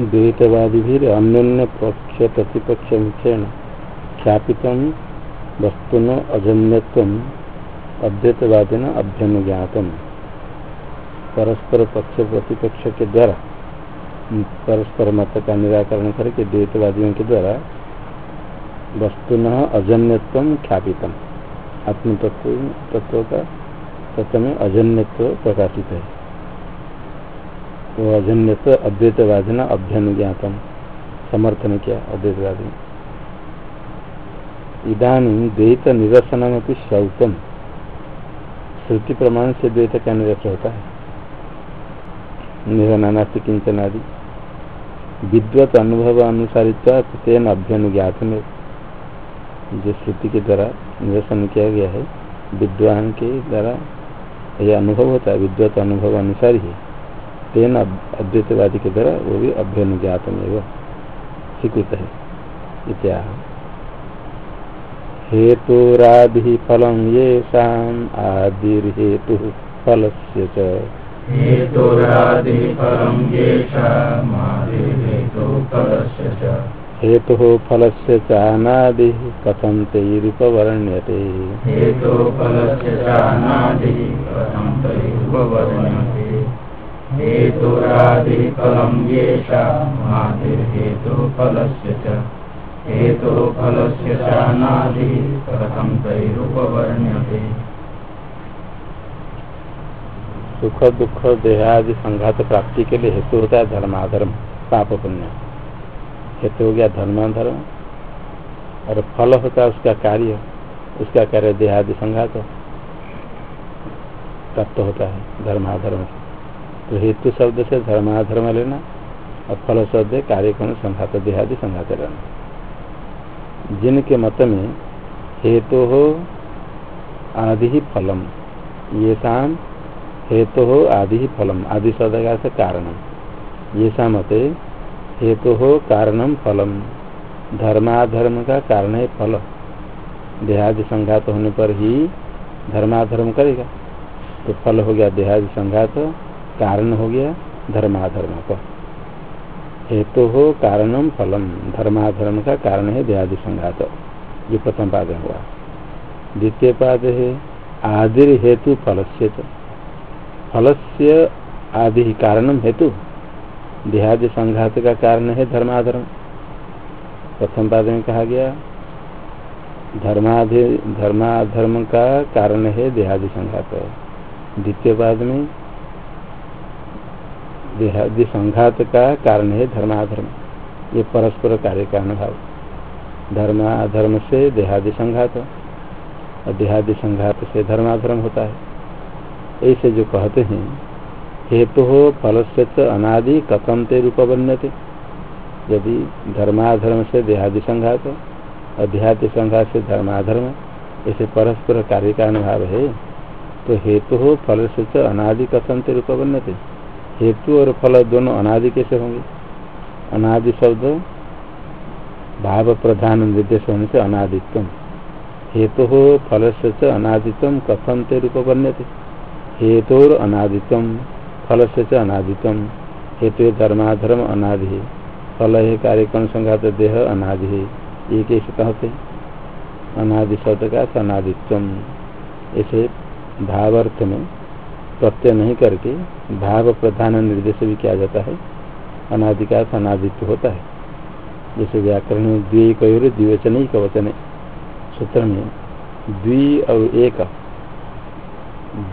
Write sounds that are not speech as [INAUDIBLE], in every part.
द्वैतवादी भी अन्य पक्ष प्रतिपक्ष मुखेण ख्यापित वस्तुन अजन्यत्व अद्वैतवादी न अभ्यनुज्ञातम। परस्पर पक्ष प्रतिपक्ष के द्वारा परस्पर मत का निराकरण करके द्वैतवादियों के द्वारा वस्तुन अजन्यत्व ख्यापितम। आत्म तत्व तत्व का, तत्व में अजन्यत्व प्रकाशित है। वो अजन्यत्व अद्वैतवादी न अभ्यनुज्ञातम। समर्थन किया अद्वैतवादी इधानी द्वैत निरसन शौतम श्रुति प्रमाण से द्वैत का निरसन होता है? निधनानास्ति किंचन आदि। विद्वत अनुभव अनुसारित तेन अभ्यनुज्ञात में जो श्रुति के द्वारा निरसन किया गया है, विद्वान के द्वारा यह अनुभव होता है, विद्वत अनुभव अनुसार ही। तेन अद्वैतवादी के द्वारा वो भी अभ्यनुज्ञात में स्वीकृत है। इत्या हेतुरादि फलम ये शाम आदिर्हेतु फल से हेतु फल से चानादि कथम तैरुपवर्ण्यते। हेतु फल से चानादि कथम तैरुपवर्ण्यते। हेतुरादि फलम येषा हेतु फल से हेतु फल से चानादि कथम तैरुपवर्ण्यते। सुख, दुख, देहादि संघात प्राप्ति के लिए हेतु होता है धर्माधर्म पाप पुण्य हेतु हो गया धर्माधर्म। और फल होता है उसका कार्य उसका कार्य देहादि संघात प्राप्त होता है धर्माधर्म तो हेतु शब्द से धर्माधर्म लेना और फल शब्द कार्यक्रम संघात, देहादि संघात लेना। जिनके मत में हेतु हो, आदि ही फलम। ये शाम हेतु हो, आदि ही फलम। आदि शब्द का से कारणम। ये मते हेतु हो, कारणम फलम। धर्माधर्म का कारण है फल। देहादि संघात होने पर ही धर्माधर्म करेगा। तो फल हो गया देहादि संघात। कारण हो गया धर्माधर्म का। हेतु हो कारणम फलम। धर्माधर्म का कारण है देहादि संघात ये प्रथम पाद हुआ। द्वितीय पाद है आदिर हेतु फल से आदि कारणम हेतु। देहादि संघात का कारण है धर्माधर्म। प्रथम पाद में कहा गया, धर्माधि धर्माधर्म का कारण है देहादि संघात। द्वितीय पाद में देहादि संघात का कारण है धर्माधर्म। ये परस्पर कार्य कारण भाव धर्माधर्म से देहादि संघात और देहादि संघात से धर्माधर्म होता है। ऐसे जो कहते हैं, हेतु हो फल से अनादि कथम ते रूप बनते यदि धर्माधर्म से देहादि संघात और देहादि संघात से धर्माधर्म, ऐसे परस्पर कार्य का अनुभाव है तो हेतु हो फल से अनादि कथम ते रूप बनते हेतु और फल दोनों अनादि कैसे होंगे? अनादि शब्द भाव प्रधान निर्देश होने से अनादित्व हेतु हो फल से अनादित्व कथम ते रूप बनते हेतुर अनादितम फल से अनादितम हेतु धर्माधर्म अनादि फल है कार्यक्रम संघात, देह अनादि ये कैसे कहते अनादि शब्द का अनादित्व ऐसे भावार्थ में प्रत्यय नहीं करके भाव प्रधान निर्देश भी किया जाता है। अनादि का अनादित्व होता है। जैसे व्याकरण में द्वि द्विकयोर द्विवचन ही। कवचन सूत्र में द्वि और एक।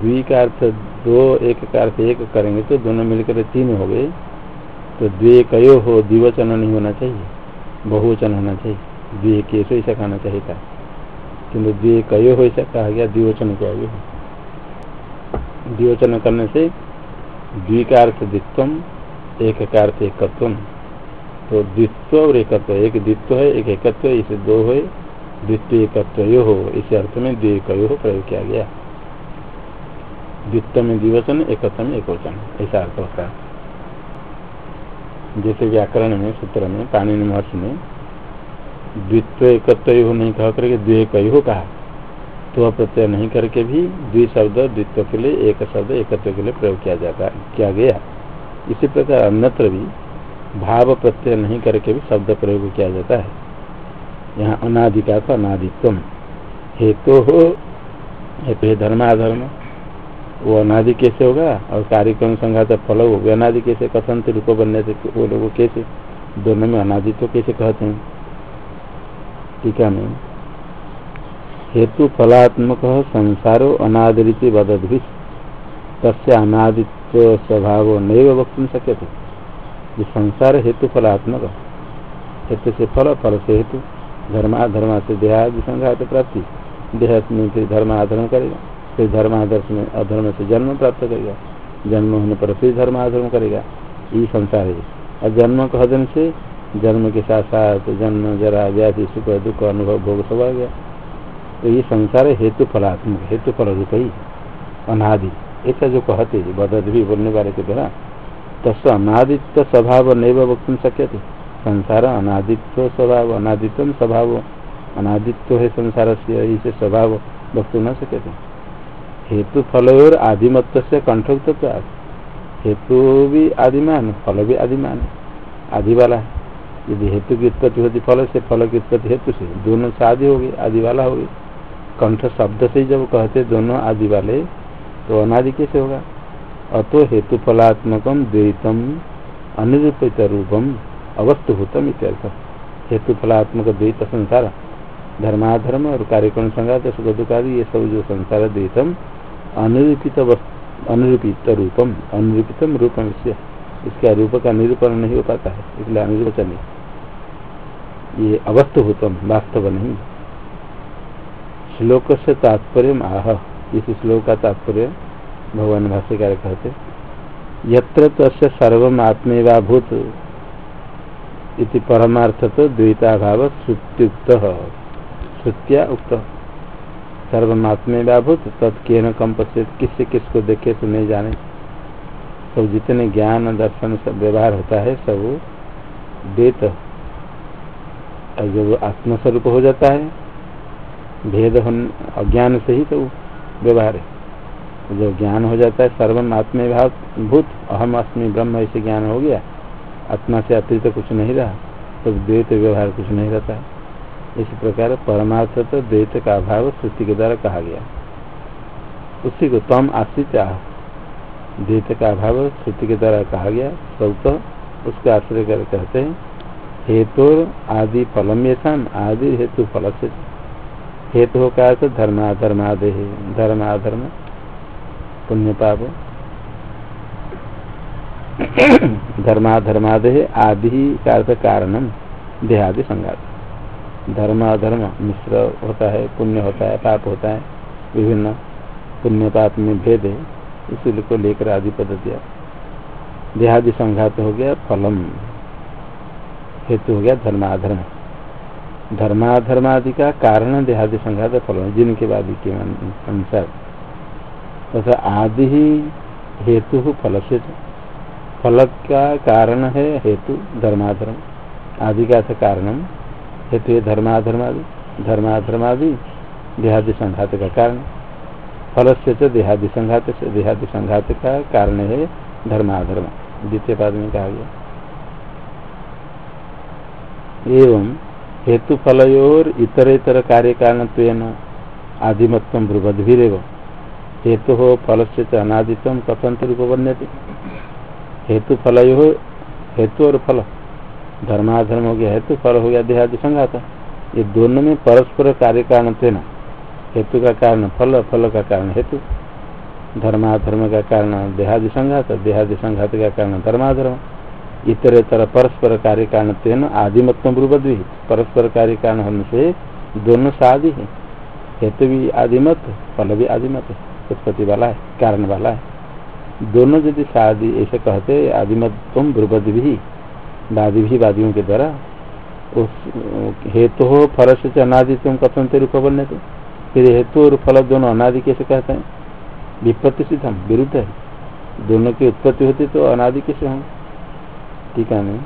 द्वि का अर्थ दो, एक का अर्थ एक करेंगे तो दोनों मिलकर तीन हो गए। तो द्वे कयो हो, द्विवचन नहीं होना चाहिए। बहुवचन होना चाहिए। द्वे केसो ऐसा कहना चाहिए था। किन्तु द्वे कयो हो ऐसा कहा गया, द्विवचन को आगे। द्विवचन करने से द्वि का अर्थ एक का अर्थ एकत्व तो द्वित्व और एकत्व, एक द्वित्व है, एक एकत्व इसे दो है द्वितीय एकत्व यो हो, इस अर्थ में द्वे कयो हो प्रयोग किया गया। द्वित्व में द्विवचन एक में एक वचन ऐसा अर्थ होता है। जैसे व्याकरण में, सूत्र में पानी महर्षि ने द्वित्व एकत्व नहीं कह करके द्वे हो कहा। तो प्रत्यय नहीं करके भी द्वि शब्द, द्वित्व के लिए, एक शब्द, एकत्व के लिए प्रयोग किया जाता, किया गया। इसी प्रकार अन्यत्र भी भाव प्रत्यय नहीं करके भी शब्द प्रयोग किया जाता है। यहाँ अनादि का तो अनादित्व हेतु हो, हेतु है धर्माधर्म वो अनादि कैसे होगा? और कार्यक्रम संघात फल हो गया अनादि कैसे? कथन रूप बनने से वो लोग कैसे? दोनों में अनादित्व कैसे कहते हैं? टीका में हेतु फलात्मक संसारो अनादि वदद भी तस्य अनादित्व स्वभाव नैव वक्त शक्य थे ये संसार हेतु फलात्मक हेतु से फल फल से हेतु धर्माधर्मा से देहादि संघात प्राप्ति। देह में फिर धर्माधर्म करेगा, फिर धर्माधर्म में अधर्म से जन्म प्राप्त करेगा। जन्म होने पर फिर धर्माधर्म करेगा। ये संसार है। और जन्म कहन से जन्म के साथ साथ जन्म, जरा, व्याधि, सुख, दुख, अनुभव, भोग सब आ गया। तो ये संसार हेतु फलात्मक हेतु फल रूप ही अनादि ऐसा जो कहते बदत भी बोलने वाले के द्वारा तस् अनादित्व स्वभाव नैव वक्त शक्य थे संसार अनादित्व स्वभाव अनादित्व स्वभाव। अनादित्व है संसार से इसे स्वभाव वक्त न सके थे हेतु फल और आदिमत्व से कंठोक्त हेतु भी आदिमान फल भी आदिमान आदि वाला यदि हेतु की उत्पत्ति होती, फल से, फल की उत्पत्ति हेतु से, दोनों से आदि होगी, आदि वाला होगी। कंठ शब्द से जब कहते दोनों आदि वाले तो अनादि कैसे होगा? अतो हेतु फलात्मकम द्वैतम अनिरूपित रूपम अवस्तुभूतम इत्यर्थ। हेतु फलात्मक द्वैत संसार, धर्माधर्म और कार्यक्रम संघात सुख दुखादि ये सब जो संसार द्वैतम अनुरूपित अनुरूपित रूपम अनुरूपितम रूपम इससे। इसका रूप का निरूपण नहीं हो पाता है, इसलिए अनुरूपचन ये अवस्थ अवस्थभूतम वास्तव नहीं। श्लोक से तात्पर्य आह। इस श्लोक का तात्पर्य भगवान भाष्यकार कहते यत्र तस्य सर्वमात्मेवाभूत इति परमार्थ तो द्वैताभाव श्रुत्युक्त। श्रुत्या उक्त। सर्वमात्मे व्याभूत तत्के न कम पश्चित किससे किसको देखे तो नहीं जाने। सब जितने ज्ञान दर्शन सब व्यवहार होता है, सब द्वैत जब आत्मस्वरूप हो जाता है भेद अज्ञान से ही तो व्यवहार है। जब ज्ञान हो जाता है सर्वम आत्मे भाव भूत, अहम अस्मी ब्रह्म, ऐसे ज्ञान हो गया, आत्मा से अतिरिक्त कुछ नहीं रहा तो द्वैत व्यवहार कुछ नहीं रहता इसी प्रकार परमार्थ तो द्वैत का अभाव श्रुति के द्वारा कहा गया। उसी को तम आश्रित द्वैत का अभाव श्रुति के द्वारा कहा गया, सब तो उसको आश्रय कर कहते हैं हेतु आदि फलम यथान आदि हेतु फल से हेतु का अर्थ धर्माधर्मादे धर्माधर्म पुण्य पाप। धर्माधर्मादे आदि का अर्थ कारणम, देहादि संघात धर्म अधर्म मिश्र होता है, पुण्य होता है, पाप होता है, विभिन्न पुण्य पाप में भेद है इसी को लेकर आदि पद दिया। देहादि संघात हो गया फलम, हेतु हो गया धर्माधर्म धर्माधर्मादि का कारण देहादि संघात फल जिनके बाद के अनुसार। तथा आदि ही हेतु फल से फल का कारण है हेतु धर्माधर्म। आदि का कारणम। हेतु है धर्माधर्मादि। धर्माधर्मादि देहादि संघात का कारण। फल से तो देहादि संघात से देहादि संघात का कारण है धर्माधर्म। द्वितीय पाद में कहा गया। एवं हेतु फलोर इतर इतर कार्य कारण आदिमत्व ब्रुवद्भिव हेतु हो फल से अनादित्व कथन रूप हेतु फलो हेतु और फल। धर्माधर्म हो गया हेतु फल हो गया देहादि संघात। ये दोनों में परस्पर कार्य कारण हेतु का कारण फल फल का कारण हेतु। धर्माधर्म का कारण देहादि संघात। देहादि संघात का कारण धर्माधर्म। इतर परस्पर कार्य कारण थे न आदिमत्व भी परस्पर कार्य कारण होने से दोनों से आदि है। हेतु भी आदिमत फल भी आदिमत उत्पत्ति वाला है, कारण वाला है। दोनों यदि शादी ऐसे कहते आदिमत्व ब्रुवद भी वादी भी वादियों के द्वारा, उस, हेतु हो फल से अनादि तुम कथन ते रूप बनने थे फिर हेतु और फल दोनों अनादि कैसे कहते हैं? विपत्ति सिद्धम विरुद्ध है। दोनों की उत्पत्ति होती तो अनादि कैसे हों ठीक है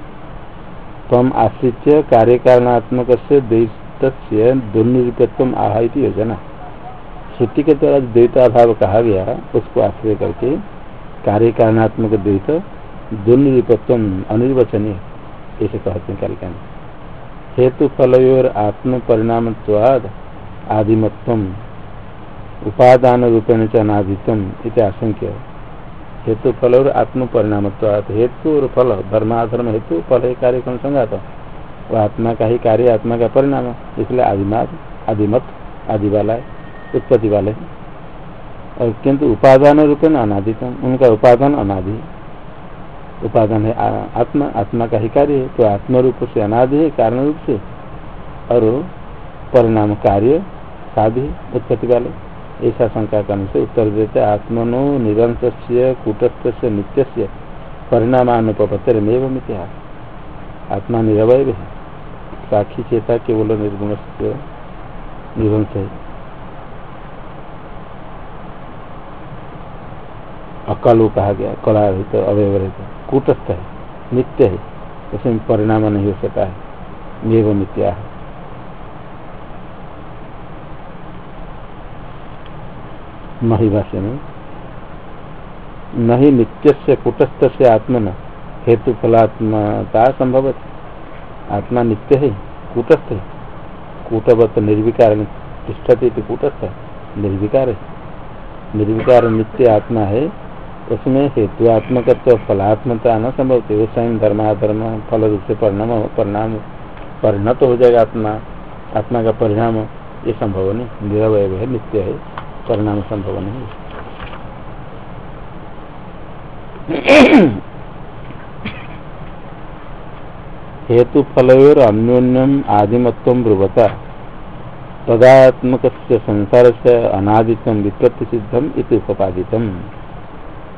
तम आश्रित कार्य कारणात्मक से द्वैत दुर्निरूपत्व आह योजना। श्रुति के द्वारा द्वैताभाव कहा गया, उसको आश्रय करके कार्य कारणात्मक द्वैत दुर्निरूपत्व अनिर्वचनीय ऐसे कहते हैं कालिका में हेतु फल और आत्म परिणाम आदिमत्व उपादान रूपेण च अनादितम इत आशंक्य। हेतु फल और आत्म परिणाम हेतु और फल धर्माधर्म हेतु, फल है कार्यक्रम संगात। वो आत्मा का ही कार्य, आत्मा का परिणाम। इसलिए आदिमात आदिमत आदि वाला है उत्पत्ति वाले। और किंतु उपादान रूपेण अनादितम, उनका उपादान अनादि। उपादान है आत्मा आत्मा का ही कार्य है तो आत्म रूप से अनादि है, कारण रूप से। और परिणाम कार्य, साधि उत्पत्ति वाले। ऐसा शंका करने से उत्तर देते आत्मनो निरंत कूटस्थ से नित्य से परिणामानुपत्तर में इतिहास आत्मा निरवय है। साक्षी चेता केवल निर्गुण निरंश है। अकालू कहा गया कला रहित अवय रहित कूटस्थ है, नित्य है। उसमें परिणाम नहीं हो सकता है। निव मित्या है महिभाष्य में नहीं नित्य से कुटस्थ से आत्मन, हेतु फलात्मता संभव आत्मा नित्य है, कूटस्थ है। कूटवत निर्विकार तिष्ठती कूटस्थ है, निर्विकार है। निर्विकार नित्य आत्मा है, उसमें हेतुआत्मक फलात्मता न संभव थे उस स्वयं धर्माधर्म, फल रूप से परिणाम परिणाम परिणत हो जाएगा आत्मा। आत्मा का परिणाम ये संभव नहीं। निरवय है, नित्य है। परिणाम संभव नहीं हेतु फलोर अन्योन्यम आदिमत्व ब्रुवता। तदात्मक संसार से अनादित विपत्ति सिद्धम इत उपादितम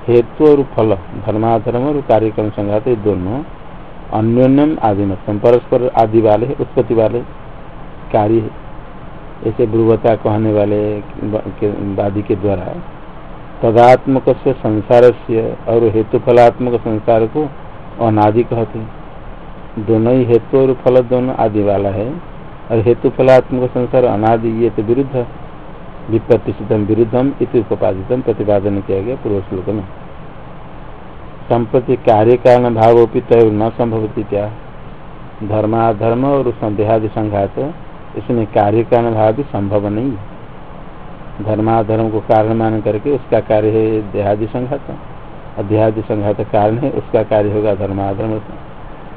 हेतु और फल धर्माधर्म और कार्यक्रम संघात दोनों, अन्योन्यम आदिमत्म परस्पर आदि वाले उत्पत्ति वाले कार्य ऐसे ब्रुवता कहने वाले वादी के द्वारा तदात्मक से संसार से और हेतु फलात्मक संसार को अनादि कहते दोनों ही हेतु और फल दोनों आदि वाला है। और हेतु फलात्मक संसार अनादि, ये तो विरुद्ध विप्रतिष्ठितम विरुद्धम इति प्रतिपादन किया गया पूर्व श्लोक में। संप्रति कार्य कारण भाव तय न संभवती क्या? धर्माधर्म और देहादि संघात इसमें कार्य कारण भाव भी संभव नहीं है। धर्माधर्म को कारण मान करके उसका कार्य है देहादि संघात। और देहादि संघात कारण है, उसका कार्य होगा धर्माधर्म।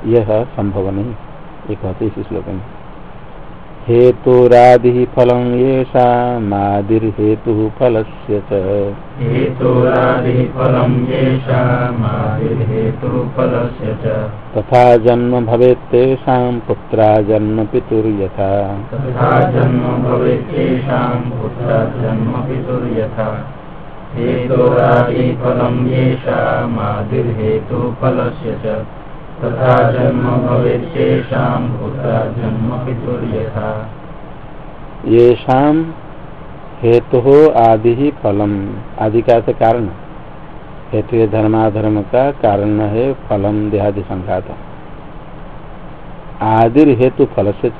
यह संभव नहीं एक कहते इस श्लोक में। हेतुरादि फल येषामादिर्हेतु फलस्य च। तथा जन्म भवेत् तेषां पुत्रा जन्म पितुर्यथा। तथा जन्म भवेत् तेषां पुत्रा जन्म पितुर्यथा। हेतोरादिफलं येषामादिर्हेतु फलस्य च। तथा जन्म हेतु हो आदि ही फलम। आदि का कारण। हेतु धर्माधर्म का कारण है, फलम देहादि संघात। आदि हेतु फल से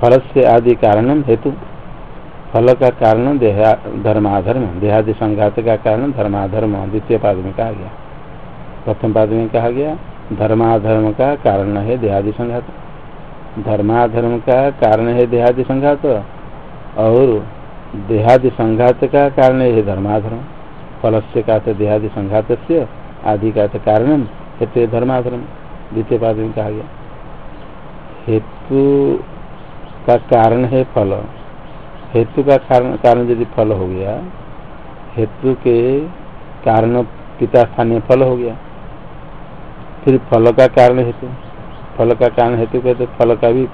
फल से आदि कारण हेतु। फल का कारण देहा धर्माधर्म। देहादि संघात का कारण धर्माधर्म। द्वितीय पाद में कहा गया। प्रथम पाद में कहा गया धर्माधर्म का कारण है देहादि संघात धर्माधर्म का कारण है देहादि संघात और देहादि संघात का कारण है धर्माधर्म। फल से का देहादि संघात से आदि का कारण हेतु धर्माधर्म। द्वितीय पाद में कहा गया। हेतु का कारण है फल। हेतु का कारण कारण यदि फल हो गया, हेतु के कारण पिता स्थानीय फल हो गया। फिर फल का कारण हेतु, फल का कारण हेतु कहते फल का भी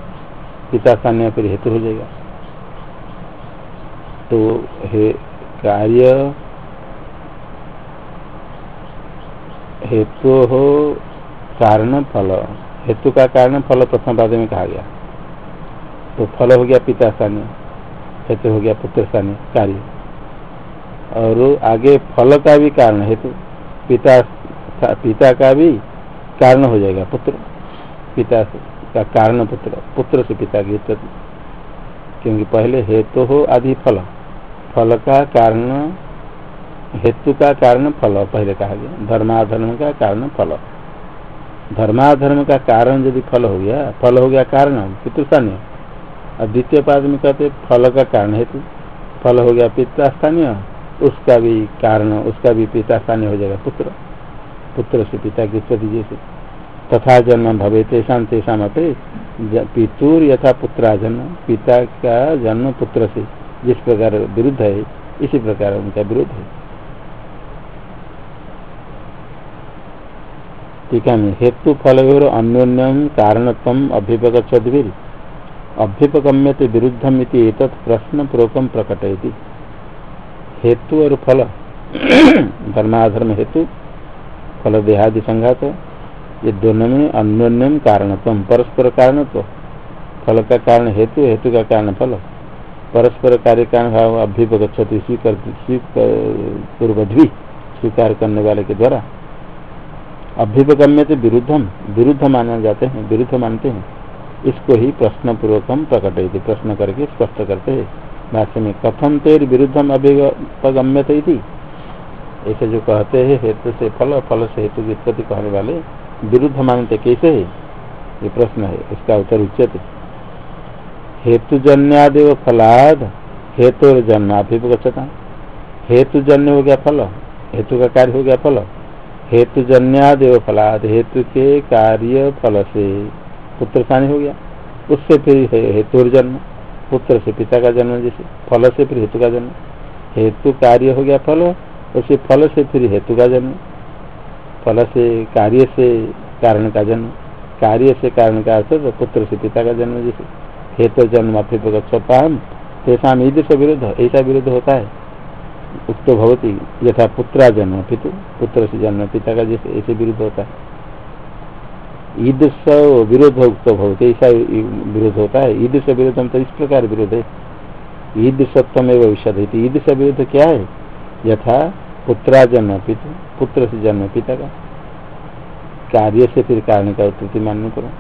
पिता स्थानीय फिर हेतु हो जाएगा। तो हे कार्य हेतु हो कारण फल, हेतु का कारण फल प्रथम बाद में कहा गया। तो फल हो गया पिता स्थानीय हेतु हो गया पुत्र स्थानीय कार्य। और आगे फल का भी कारण हेतु, पिता पिता का भी कारण हो जाएगा, पुत्र, पिता का कारण पुत्र पुत्र से पिता की उत्पत्ति। क्योंकि पहले हेतु हो, आदि फल। फल का कारण, हेतु का कारण फल, पहले कहा गया। धर्माधर्म का कारण फल। धर्माधर्म का कारण यदि फल हो गया, फल हो गया कारण पितृस्थानीय और द्वितीय पाद में कहते फल का कारण हेतु। फल हो गया पिता स्थानीय उसका भी कारण, उसका भी पिता स्थानीय हो जाएगा, पुत्र। पुत्र से पिता की उत्पत्ति जैसे तथा जन्म भवे तेषा तेषा मत पितुर यथा पुत्रा जन्म, पिता का जन्म पुत्र से, जिस प्रकार विरुद्ध है, इसी प्रकार उनका विरुद्ध है। टीका में हेतु फल अन्योन्यम कारणत्म अभ्युपगछद्वीर अभ्युपगम्यते विरुद्धम प्रश्न पूर्वक प्रकटयति। हेतु और फल। [CLEARS THROAT] धर्माधर्म हेतु। फल देहादि संघात ये दोनों में अन्योन्यम कारणत्म परस्पर कारणत्व। फल का कारण हेतु हेतु का कारण फल। परस्पर कार्य कारण भाव अभ्युपगछति स्वीकार पूर्वद्वी स्वीकार करने वाले के द्वारा। अभ्युपगम्य तो विरुद्धम, विरुद्ध माना जाते हैं, विरुद्ध मानते हैं। इसको ही प्रश्न पूर्वकम प्रकट प्रश्न करके स्पष्ट करते हैं। भाष्य में कथम तेर विरुद्धम अभिगम्यत थी ऐसे जो कहते हैं, हेतु से फल फल से हेतु की उत्पत्ति कहने वाले विरुद्ध मानते कैसे है? ये प्रश्न है, इसका उत्तर उच्चते हेतुजन्यादेव फलाद, हेतु जन्माभिगछता हेतुजन्य हो गया फल, हेतु का कार्य हो गया फल। हेतुजन्यादेव फलाद, हेतु के कार्य फल से पुत्र शानी हो गया। उससे फिर हेतु जन्म पुत्र से पिता का जन्म, जैसे फल से फिर हेतु का जन्म। हेतु कार्य हो गया फल उसे फल से फिर हेतु का जन्म, फल से कार्य से कारण का जन्म, कार्य से कारण का अर्थ तो पुत्र से पिता का जन्म, जैसे हेतु जन्म अभ्युपगछपाम तेषा ईद से विरुद्ध, ऐसा विरुद्ध होता है। उक्त भवती यथा पुत्रा जन्म पितु, पुत्र से जन्म पिता का, जैसे ऐसे विरुद्ध होता है। ईदृश विरोध उक्त भवती, ऐसा विरोध होता है। ईद ईदृश विरोध तो इस प्रकार विरोध है। ईदृशत्व एवं विषद ईदृश विरोध क्या है? यथा पुत्रा जन्म पितु, पुत्र से जन्म पिता का। कार्य से फिर कारण का उत्पत्ति मान्य करो।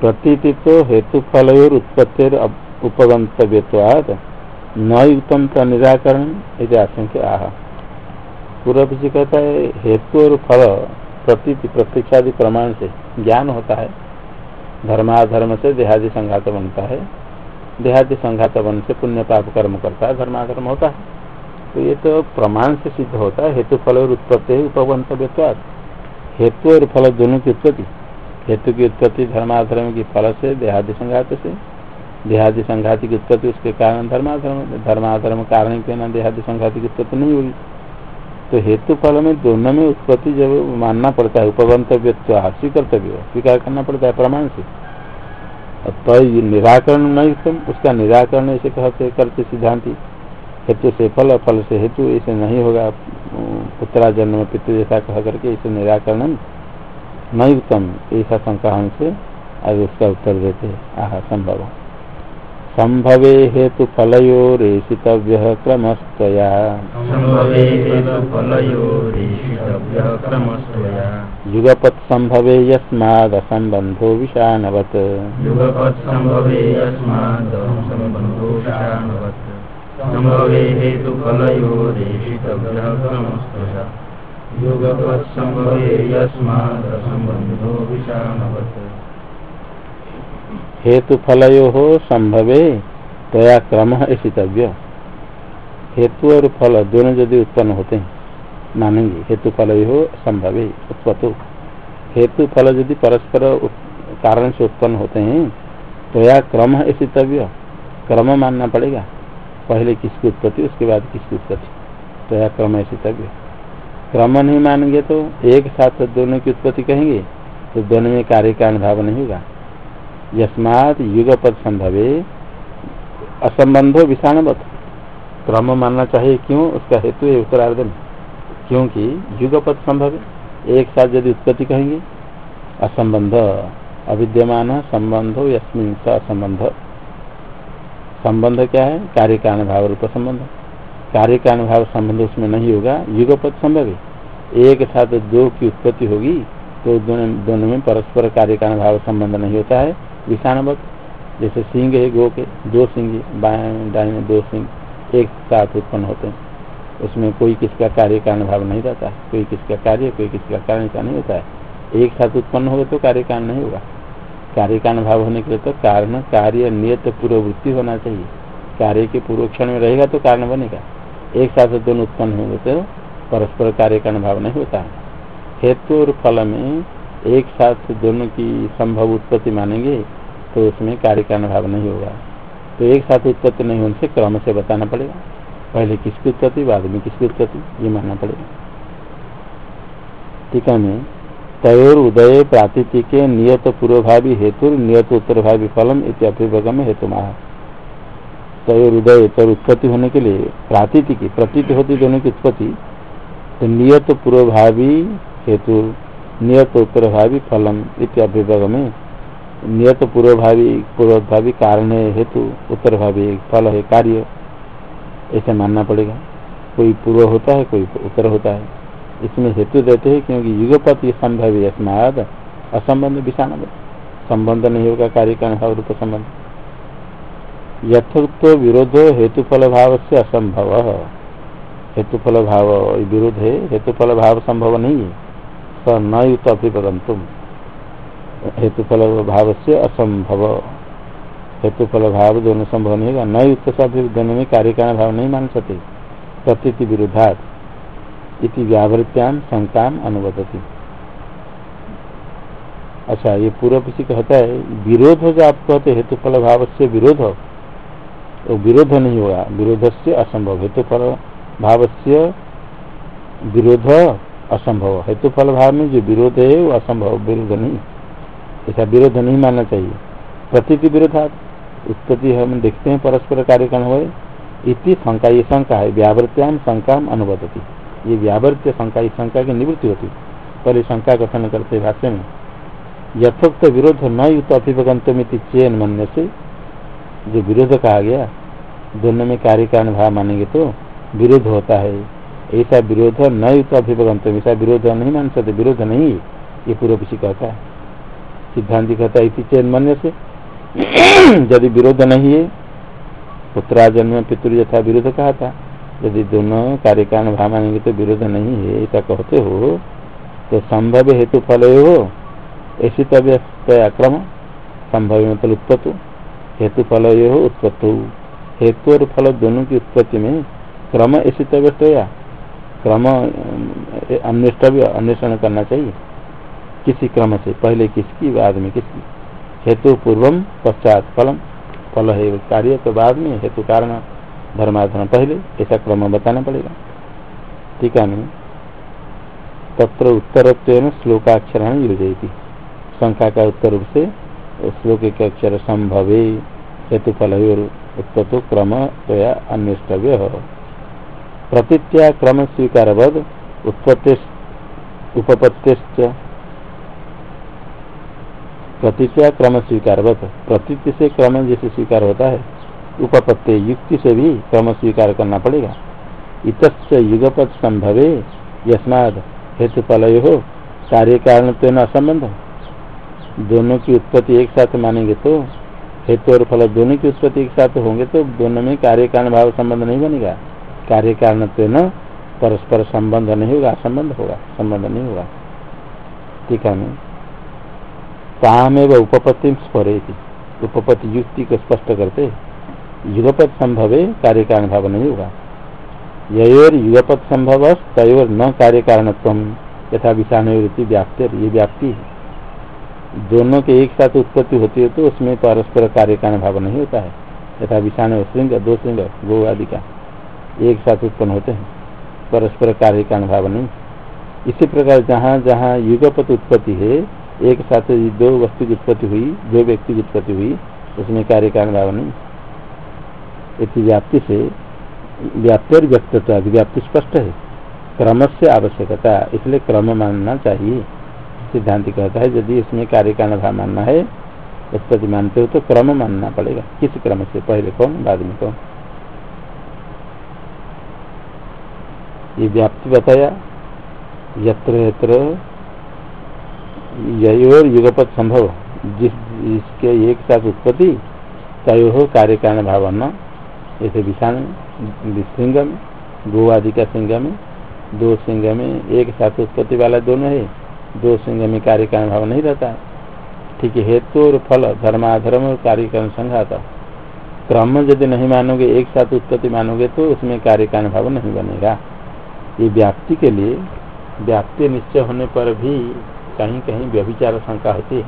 प्रतीति तो हेतु फल और उत्पत्ति उपगंतव्यवाद न का निराकरण यदि आशंका आह। पूर्व जी कहता है, हेतु और फल, प्रतीति, प्रत्यक्षादि प्रमाण से ज्ञान होता है। धर्माधर्म से देहादि संघात बनता है। देहादि संघात बन से पुण्य पाप कर्म करता है, धर्माधर्म होता है। तो ये तो प्रमाण से सिद्ध होता है, हेतु फल और उत्पत्ति उपगंतव्यवाद हेतु और फल दोनों की उत्पत्ति। हेतु की उत्पत्ति धर्माधर्म की फल से, देहादि संघात से। देहादि संघाति की उत्पत्ति उसके कारण धर्माधर्म धर्माधर्म कारण के ना देहादि संघाति की उत्पत्ति नहीं होगी। तो हेतु फल में दोनों में उत्पत्ति जब मानना पड़ता है उपगंतव्य स्वीकर्तव्य, स्वीकार करना पड़ता है प्रमाण से। तो निराकरण नहीं उसका निराकरण ऐसे कहते करते सिद्धांति। हेतु से फल फल से हेतु, ऐसे नहीं होगा। पुत्रा जन्म पितृ जैसा कह करके इसे निराकरण नहीं उत्तम, ऐसा शंका हमसे आज उसका उत्तर देते आह, संभव। संभवे हेतु फलयोरेषितव्य क्रमस्तया युगपत् संभवे यस्मादसंबंधो विषाणवत् संभवे हेतु फलयोरेषितव्य क्रमस्तया युगपत् संभवे यस्मादसंबंधो विषाणवत् हेतु फलयो हो संभवे तया क्रम ऐसितव्य हेतु और फल दोनों यदि उत्पन्न होते हैं, मानेंगे हेतु फल हो संभवे, उत्पत्तो। हेतु फल यदि परस्पर कारण से उत्पन्न होते हैं तो यह क्रम ऐसी तव्य क्रम मानना पड़ेगा। पहले किसकी उत्पत्ति, उसके बाद किसकी उत्पत्ति। तो यह क्रम ऐसितव्य क्रम नहीं मानेंगे तो एक साथ दोनों की उत्पत्ति कहेंगे तो दोनों में कार्य का अनुभाव नहीं होगा। यस्मात युगपद संभवे असंबंधो विषाणवत। क्रम मानना चाहिए क्यों? उसका हेतु है उत्तरार्ध में क्योंकि युगपद संभव एक साथ यदि उत्पत्ति कहेंगे, असंबंध, अविद्यमान, संबंधो, यस्मिन असंबंध संबंध। क्या है? कार्य का अनुभाव रूप संबंध। कार्य का अनुभाव संबंध उसमें नहीं होगा युगपद संभव एक साथ दो की उत्पत्ति होगी तो दोनों दोनों में परस्पर कार्य का अनुभाव संबंध नहीं होता है। विषाणवत जैसे सिंह है, गो के दो सिंह, बाएँ, दाएँ दो सिंह एक साथ उत्पन्न होते हैं। उसमें कोई किसका कार्य कारण भाव नहीं रहता है। कोई किसका कार्य, कोई किसका कारण ऐसा नहीं होता है। एक साथ उत्पन्न होगा तो कार्य कारण नहीं होगा। कार्य कारण भाव होने के लिए तो कारण, कार्य, नियत, पूर्ववृत्ति होना चाहिए। कार्य के पूर्व क्षण में रहेगा तो कारण बनेगा। एक साथ दोनों उत्पन्न होंगे तो परस्पर कार्य कारण भाव नहीं होता है। हेतु और फल में एक साथ दोनों की संभव उत्पत्ति मानेंगे तो उसमें कार्य का भाव नहीं होगा। तो एक साथ उत्पत्ति नहीं होने से क्रम से बताना पड़ेगा। पहले किसकी उत्पत्ति, बाद में किसकी उत्पत्ति, ये मानना पड़ेगा। टीका में तयोर उदय प्रातिथि के नियत पूर्वभावी हेतु, नियत उत्तरभावी फलम इत्याभिभगम हेतु माह तयोर उदय तर उत्पत्ति होने के लिए प्रातिथि की प्रतीत होती दोनों की उत्पत्ति तो नियत पूर्वभावी हेतु। नियत उत्तरभावी फलम इत्याभिभगम नियत पूर्वभावी पूर्वभावी कारण हेतु उत्तरभावी फल है कार्य। ऐसे मानना पड़ेगा। कोई पूर्व होता है, कोई उत्तर होता है। इसमें हेतु देते हैं क्योंकि युगपत ये संभव है अस्माद असंबंध विषाण संबंध नहीं होगा, कार्य का भाव रूप संबंध। यथोक्त विरोधो हेतुफल भाव से असंभव। हेतुफल भाव विरोध है हेतुफल भाव संभव नहीं है। स न युत अभिपगंतुम हेतुफल भाव से असंभव हेतुफल भाव दोनों संभव नहीं होगा न युक्त से दोनों में कार्य का भाव नहीं मान सकते प्रतीति विरोधात इति व्यावृत्याम शंकाम अनुवदती। अच्छा ये पूर्व किसी कहता है, विरोध जो आप कहते हेतुफल भाव से विरोध। तो विरोध नहीं होगा विरोध से असंभव। हेतुफल भाव से विरोध असंभव हेतु फल भाव में जो विरोध है, वो असंभव, विरोध नहीं। ऐसा विरोध नहीं मानना चाहिए। प्रतीति विरोधात उत्पत्ति हम देखते हैं, परस्पर कार्यक्रम हुए इति शंका, ये शंका है। व्यावृत्याम शंका अनुवदती। ये व्यावर्त्य शंका, इस शंका की निवृत्ति होती। पर पहले शंका कथन करते भाष्य में। यथोक्त विरोध न युक्त अभिभगंतमिति चेन मानने से जो विरोध कहा गया, दोनों में कार्य कारण भाव मानेंगे तो विरोध होता है। ऐसा विरोध न युक्त अभिभगंत ऐसा विरोध नहीं मान सकते विरोध नहीं। ये पूर्व किसी कहता है। सिद्धांत कहता है इसी चेन मान्य से [CLEARS THROAT] यदि विरोध नहीं है पुत्रा जन्म पितृ यथा विरोध कहा था यदि दोनों कार्य कारण भाव मानेंगे तो विरोध नहीं है, ऐसा कहते हो तो संभव हेतु फल हो। ऐसी तव्य क्रम संभव मतलब उत्पत्ति। हेतु फल हो, उत्पत्ति। हेतु और फल दोनों की उत्पत्ति में क्रम ऐसी तव्य क्रम, अन्वेष्टव्य, अन्वेषण करना चाहिए। किसी क्रम से, पहले किसकी, बाद में किसकी। हेतु पूर्वम, पश्चात फलम। फल है कार्य तो बाद में हेतु कारण, धर्माधर्म पहले, ऐसा क्रम बताना पड़ेगा। ठीक है तत्र उत्तरत्व श्लोकाक्षर योजना शंका का उत्तर रूप से श्लोक के अक्षर संभवे। हेतुफल उत्तर तो क्रम तया अन्वेष्टव्य प्रतीत्या क्रम स्वीकार उपपत्तिश्च। प्रतीत्या क्रम स्वीकार प्रतीत से क्रम जैसे स्वीकार होता है, उपपत्ति युक्ति से भी क्रम स्वीकार करना पड़ेगा। इत युगपत संभवे यस्माद हेतु पलय हो कार्य कारण तो न संबंध दोनों की उत्पत्ति एक साथ मानेंगे तो हेतु और फल दोनों की उत्पत्ति एक साथ होंगे तो दोनों में कार्य कारण भाव संबंध नहीं बनेगा। कार्य कारण न परस्पर संबंध नहीं होगा संबंध होगा, संबंध नहीं होगा। ठीक है तामेव उपपत्ति स्फरे उपपत्ति युक्ति को स्पष्ट करते युगपत संभव कार्य कारण भाव नहीं होगा। योर युगपत संभव तयोर न कार्य कारण यथा विषाणुवृत्ति व्याप्ति, ये व्याप्ति है। दोनों के एक साथ उत्पत्ति होती है तो उसमें परस्पर कार्य कारण भाव नहीं होता है। यथा विषाणु श्रृंग, दो श्रृंग, गो आदि का। एक साथ उत्पन्न होते हैं। परस्पर कार्य कारण भाव नहीं। इसी प्रकार जहाँ जहाँ युगपत उत्पत्ति है, एक साथ दो वस्तु की उत्पत्ति हुई, दो व्यक्ति की उत्पत्ति हुई, उसमें कार्य कारण भाव नहीं। इति व्याप्ति से व्याप्ति और व्यक्तत्व व्याप्ति स्पष्ट है। क्रम से आवश्यकता, इसलिए क्रम मानना चाहिए। सिद्धांत कहता है, यदि इसमें कार्य का भाव मानना है उत्पत्ति मानते हो तो क्रम मानना पड़ेगा। किस क्रम से? पहले कौन, बाद में कौन? ये व्याप्ति बताया। यत्र यत्र योर युगपत संभव। जिस, जिसके एक साथ उत्पत्ति, तय हो कार्य कारण भावना। जैसे विषाण विशृंग में गो आदि का सिंह में दो सिंह में एक साथ उत्पत्ति वाला दोनों है। दो सिंह में कार्य कारण भाव नहीं रहता। ठीक है, हेतु और फल, धर्माधर्म और कार्य कारण संघात। क्रम यदि नहीं मानोगे, एक साथ उत्पत्ति मानोगे तो उसमें कार्य कारण भाव नहीं बनेगा। ये व्याप्ति के लिए व्याप्ति निश्चय होने पर भी कहीं कहीं व्यभिचार शंका होती है।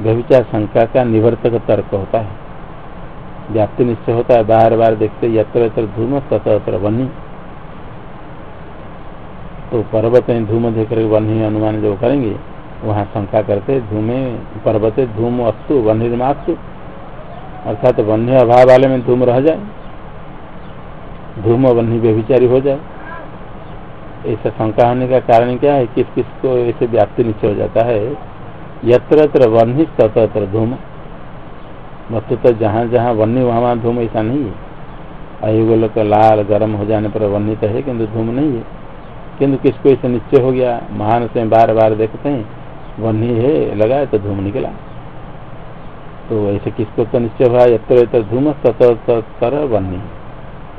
व्यभिचार शंका का निवर्तक तर्क होता है। व्याप्ति निश्चय होता है बार बार देखते यत्र यत्र धूम, तत्र बनी तो पर्वत में धूम देकर वन्य अनुमान जो करेंगे, वहाँ शंका करते धूमे, पर्वत धूम अस्तु वन्यमास्तु अर्थात वन्य अभाव वाले में धूम रह जाए। धूम वन्य व्यभिचारी हो जाए। ऐसा शंका होने का कारण क्या है? किस किस को ऐसे व्याप्ति निश्चय हो जाता है? यत्र यत्र वन्य तत्र धूम। वस्तु तो जहाँ जहाँ वन्य वहाँ वहाँ धूम ऐसा नहीं है। अयुगल का लाल, गर्म हो जाने पर वन्य तो है, किंतु धूम नहीं है। किंतु किसको ऐसे निश्चय हो गया? महान से बार बार देखते हैं वन्य है लगाए तो धूम निकला। तो ऐसे किसको तो निश्चय हुआ? यत्र धूम ततर वन्य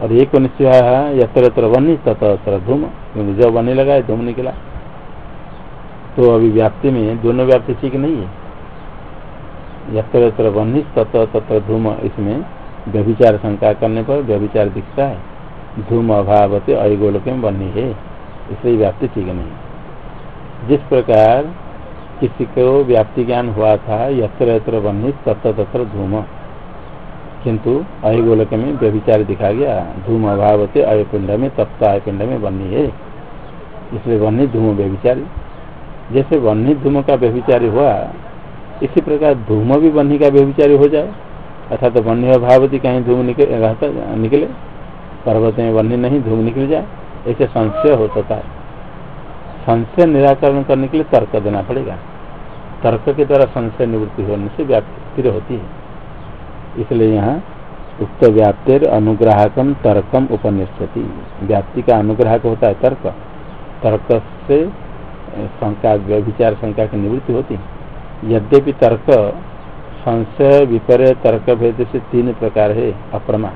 और एक निश्चय यत्र वन्य ततर धूम। क्योंकि जब वन्य है धूम निकला। तो अभी व्याप्ति में दोनों व्याप्ति ठीक नहीं है। यत्र यत्र वन्य तत्र तत्र धूम, इसमें व्यभिचार शंका करने पर व्यभिचार दिखता है। धूम अभावते अगोलोक में वन्य है। इसलिए व्याप्ति ठीक नहीं जिस प्रकार किसी को व्याप्ति ज्ञान हुआ था यत्र यत्र वन्य तत्र धूम किंतु अयगोलक में व्यभिचार दिखा गया, धूम अभाव से अयपिंड में तप्त अयपिंड में वन्य है। इसलिए वन्य धूम व्यभिचारी। जैसे वन्य धूम का व्यभिचारी हुआ, इसी प्रकार धूम भी वन्य का व्यभिचारी हो जाए। अर्थात तो वन्य अभावती कहीं धूम निकले, रहता निकले, पर्वत में वन्य नहीं, धूम निकल जाए, ऐसे संशय हो सकता है। संशय निराकरण करने के लिए तर्क देना पड़ेगा। तर्क के द्वारा संशय निवृत्ति होने से व्याप्ति होती है। इसलिए यहाँ उक्त व्याप्तिर अनुग्राहकम तर्कम उपनिषति व्याप्ति का अनुग्राहक होता है तर्क। तर्क से शंका, व्यभिचार शंका की निवृत्ति होती है। यद्यपि तर्क संशय, विपर्य, तर्क भेद से तीन प्रकार है, अप्रमा।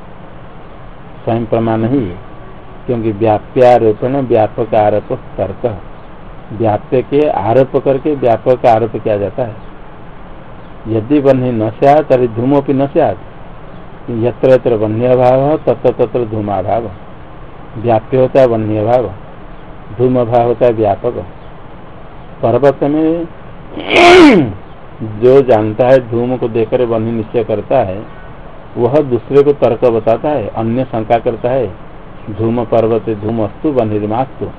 स्वयं प्रमा नहीं क्योंकि व्याप्यारोपण, व्यापक आरोप, तर्क। व्याप्य के आरोप करके व्यापक आरोप किया जाता है। यदि बन्ही न सद तरी धूमोपी न सद यत्र यत्र वन्य भाव तत्र तत्र धूमाभाव। व्याप्य होता है वन्य भाव धूम भाव होता है व्यापक। पर्वत में [CLEARS THROAT] जो जानता है, धूम को देखकर वन्य निश्चय करता है, वह दूसरे को तर्क बताता है, अन्य शंका करता है, धूम पर्वत, धूम अस्तु व निर्मास्तु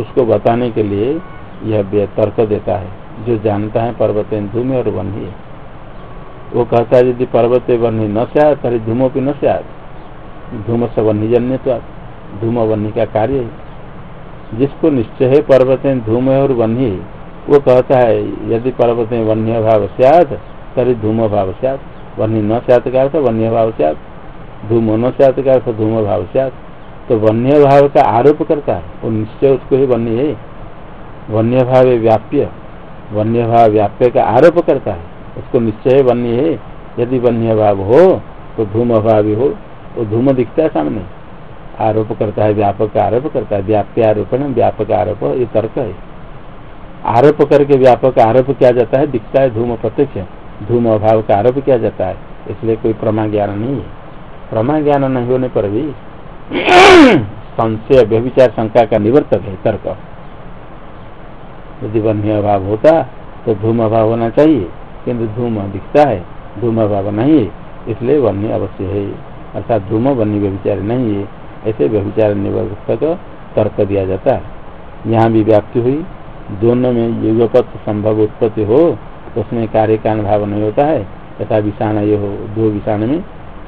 उसको बताने के लिए यह तर्क देता है। जो जानता है पर्वत धूम और वन्य वो कहता है यदि पर्वत वन्य न से तरी धूमो भी न से धूम से वन्य जन्य तो धूम वन्य का कार्य है जिसको निश्चय है पर्वत धूम और वन्य वो कहता है यदि पर्वत वन्य भाव सियात तरी धूम भाव सियात वन्य न सियात का अर्थ वन्य भाव सियात धूम न सियात का अर्थ धूम भाव सियात तो वन्य भाव का आरोप करता है वो निश्चय उसको ही वन्य है वन्य भाव व्याप्य वन्य भाव व्याप्य का आरोप करता है। उसको निश्चय वन्य है। यदि वन्य भाव हो तो धूम अभावी हो तो धूम दिखता है सामने। आरोप करता है, व्यापक आरोप करता है। व्याप्य आरोपण, व्यापक आरोप, ये तर्क है। आरोप करके व्यापक आरोप किया जाता है, दिखता है धूम प्रत्यक्ष। धूम अभाव का आरोप किया जाता है, इसलिए कोई प्रमा ज्ञान नहीं है। प्रमा ज्ञान नहीं होने पर भी संशय, व्यभिचार, शंका का निवर्तक है, तर्क। यदि वन्य अभाव होता तो धूम अभाव होना चाहिए। किंतु धूम दिखता है, धूम अभाव नहीं है, इसलिए वन्य अवश्य है। अर्थात धूम वन्य व्यभिचार नहीं है, ऐसे व्यभिचार निवर्तक तर्क दिया जाता है। यहाँ भी व्याप्ति हुई, दोनों में युगपत संभव उत्पत्ति हो तो उसमें कार्य कारण भाव नहीं होता है, तथा विषाण ये हो, दो विषाण में,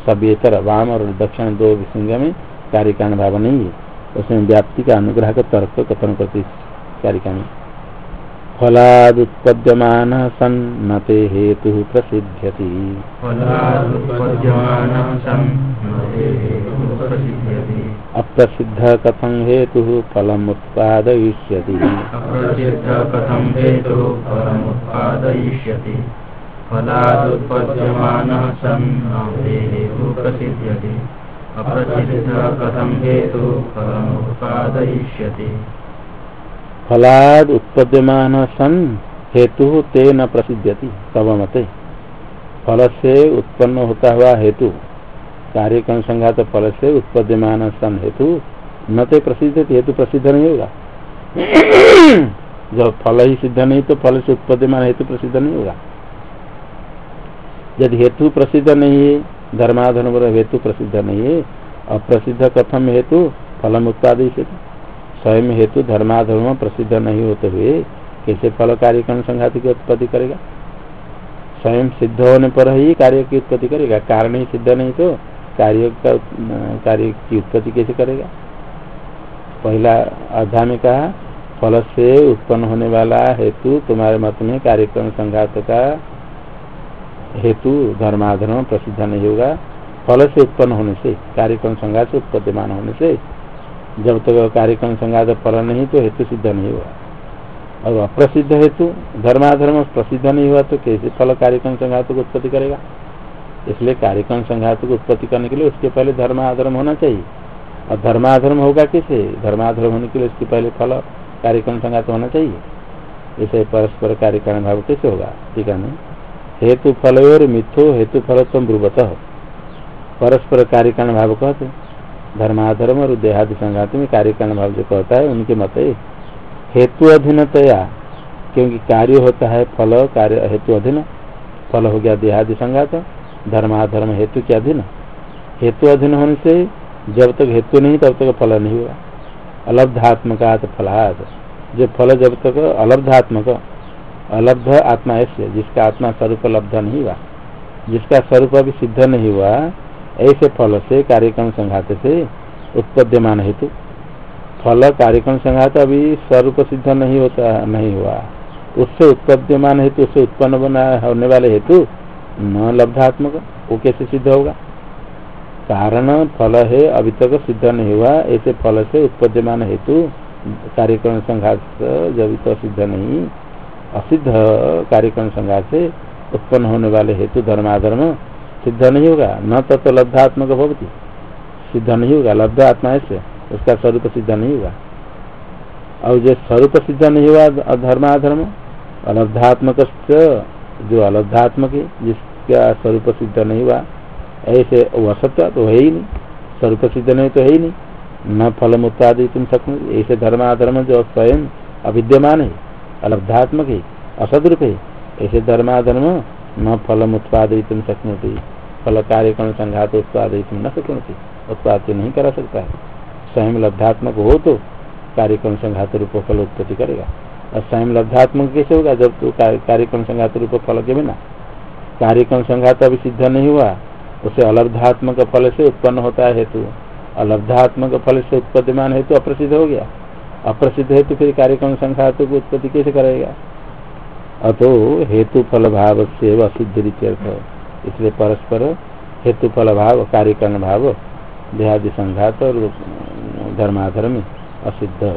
सभ्यतर वाम और दक्षिण दो विसंग में कार्य कारण भाव नहीं है। उसमें व्याप्ति का अनुग्रह का तर्क कथन करते कारिका में फलादुत्पद्यमान सन न ते हेतु प्रसिद्ध्यति। अप्रसिद्ध कथं हेतु फलम उत्पादयिष्यति हेतु फलादुत्पद्यमानः सन् न ते हेतु प्रसिद्ध्यति। अप्रसिद्ध कथम हेतु फलमुत्पादयिष्यति। फलाद उत्पद्यमान सन हेतु ते न प्रसिद्ध्यति तब मते। फल से उत्पन्न होता हुआ हेतु। कार्यक्रम संघात फल से उत्पद्यमान सन हेतु न ते प्रसिद्ध हेतु प्रसिद्ध नहीं होगा। जब फल ही सिद्ध नहीं तो फल से उत्पद्यमान हेतु प्रसिद्ध नहीं होगा। यदि हेतु प्रसिद्ध नहीं है, धर्माधर्म हेतु प्रसिद्ध नहीं है, अप्रसिद्ध कथम हेतु फलम उत्पादित स्वयं हेतु धर्माधर्म प्रसिद्ध नहीं होते हुए कैसे फल कार्यक्रम संघात की उत्पत्ति करेगा? स्वयं सिद्ध होने पर ही कार्य की उत्पत्ति करेगा। कारण ही सिद्ध नहीं तो कार्य का, कार्य की उत्पत्ति कैसे करेगा? पहला अध्याय में कहा, फल से उत्पन्न होने वाला हेतु तुम्हारे मत में कार्यक्रम संघात का हेतु धर्माधर्म प्रसिद्ध नहीं होगा। फल से उत्पन्न होने से, कार्यक्रम संघात से उत्पत्तिमान होने से जब तक तो कार्यक्रम संघात फल नहीं तो हेतु सिद्ध नहीं हुआ। और अप्रसिद्ध हेतु, धर्माधर्म प्रसिद्ध नहीं हुआ तो कैसे फल कार्यक्रम संघात को उत्पत्ति करेगा? इसलिए कार्यक्रम संघात को उत्पत्ति करने के लिए उसके पहले धर्माधर्म होना चाहिए। और धर्माधर्म होगा कैसे? धर्माधर्म होने के लिए उसके पहले फल कार्यक्रम संघात होना चाहिए। इसे परस्पर कार्यक्रम भाव कैसे होगा? ठीक है नहीं हेतु फल और मिथो, हेतु फल तुम ब्रुवत। परस्पर कार्यकारण भाव कहते धर्माधर्म और देहादि संघात में कार्यकारण भाव जो कहता है, उनके मत है। हेतु अधीनतया, क्योंकि कार्य होता है फल, कार्य हेतु अधीन, फल हो गया देहादि संघात, धर्माधर्म हेतु के अधीन। हेतु अधीन होने से जब तक हेतु नहीं, तब तक फल नहीं हुआ अलब्धात्मका फलाद जो फल जब तक अलब्धात्मक, अलब्ध आत्मा ऐसे, जिसका आत्मा स्वरूप लब्ध नहीं हुआ, जिसका स्वरूप अभी सिद्ध नहीं हुआ ऐसे फल से कार्यक्रम संघात से उत्पद्यमान हेतु। फल कार्यक्रम संघात अभी स्वरूप सिद्ध नहीं होता, नहीं हुआ। उससे उत्पद्यमान हेतु, उससे उत्पन्न बना होने वाले हेतु न लब्धात्मक, वो कैसे सिद्ध होगा? कारण फल है, अभी तक सिद्ध नहीं हुआ, ऐसे फल से उत्पद्यमान हेतु कार्यक्रम संघात जब तो सिद्ध नहीं, असिद्ध कार्यक्रम संघात से उत्पन्न होने वाले हेतु धर्माधर्म सिद्ध नहीं होगा। न तो तो लब्धात्मक भवती सिद्ध नहीं होगा। लब्ध आत्मा ऐसे उसका स्वरूप सिद्ध नहीं हुआ और जो स्वरूप सिद्ध नहीं हुआ धर्माधर्म अलब्धात्मक जो अलब्धात्मक है, जिसका स्वरूप सिद्ध नहीं हुआ, ऐसे असत्य तो है ही नहीं। स्वरूप सिद्ध नहीं तो है ही नहीं। न फलम उत्पादी तुम सकते ऐसे धर्माधर्म जो स्वयं अविद्यमान है अलब्धात्मक है, असदरूप है, ऐसे धर्माधर्म न फलम उत्पादित सकते फल कार्यक्रम संघात उत्पादित न सकते उत्पादन नहीं करा सकता है। स्वयं लब्धात्मक हो तो कार्यक्रम संघात रूप फल उत्पत्ति करेगा। और स्वयं लब्धात्मक कैसे होगा? जब तो कार्यक्रम संघात रूप फल के बिना। कार्यक्रम संघात अभी सिद्ध नहीं हुआ। उसे अलब्धात्मक फल से उत्पन्न होता है हेतु अलब्धात्मक फल से उत्पत्तिमान हेतु अप्रसिद्ध हो गया। अप्रसिद्ध हेतु फिर कार्यक्रम संघात को उत्पत्ति कैसे करेगा? अतो हेतु फल भाव से असिद्ध रीत्यर्थ इसलिए परस्पर हेतु फल भाव कार्यक्रम भाव देहादि संघात और धर्माधर्म असिद्ध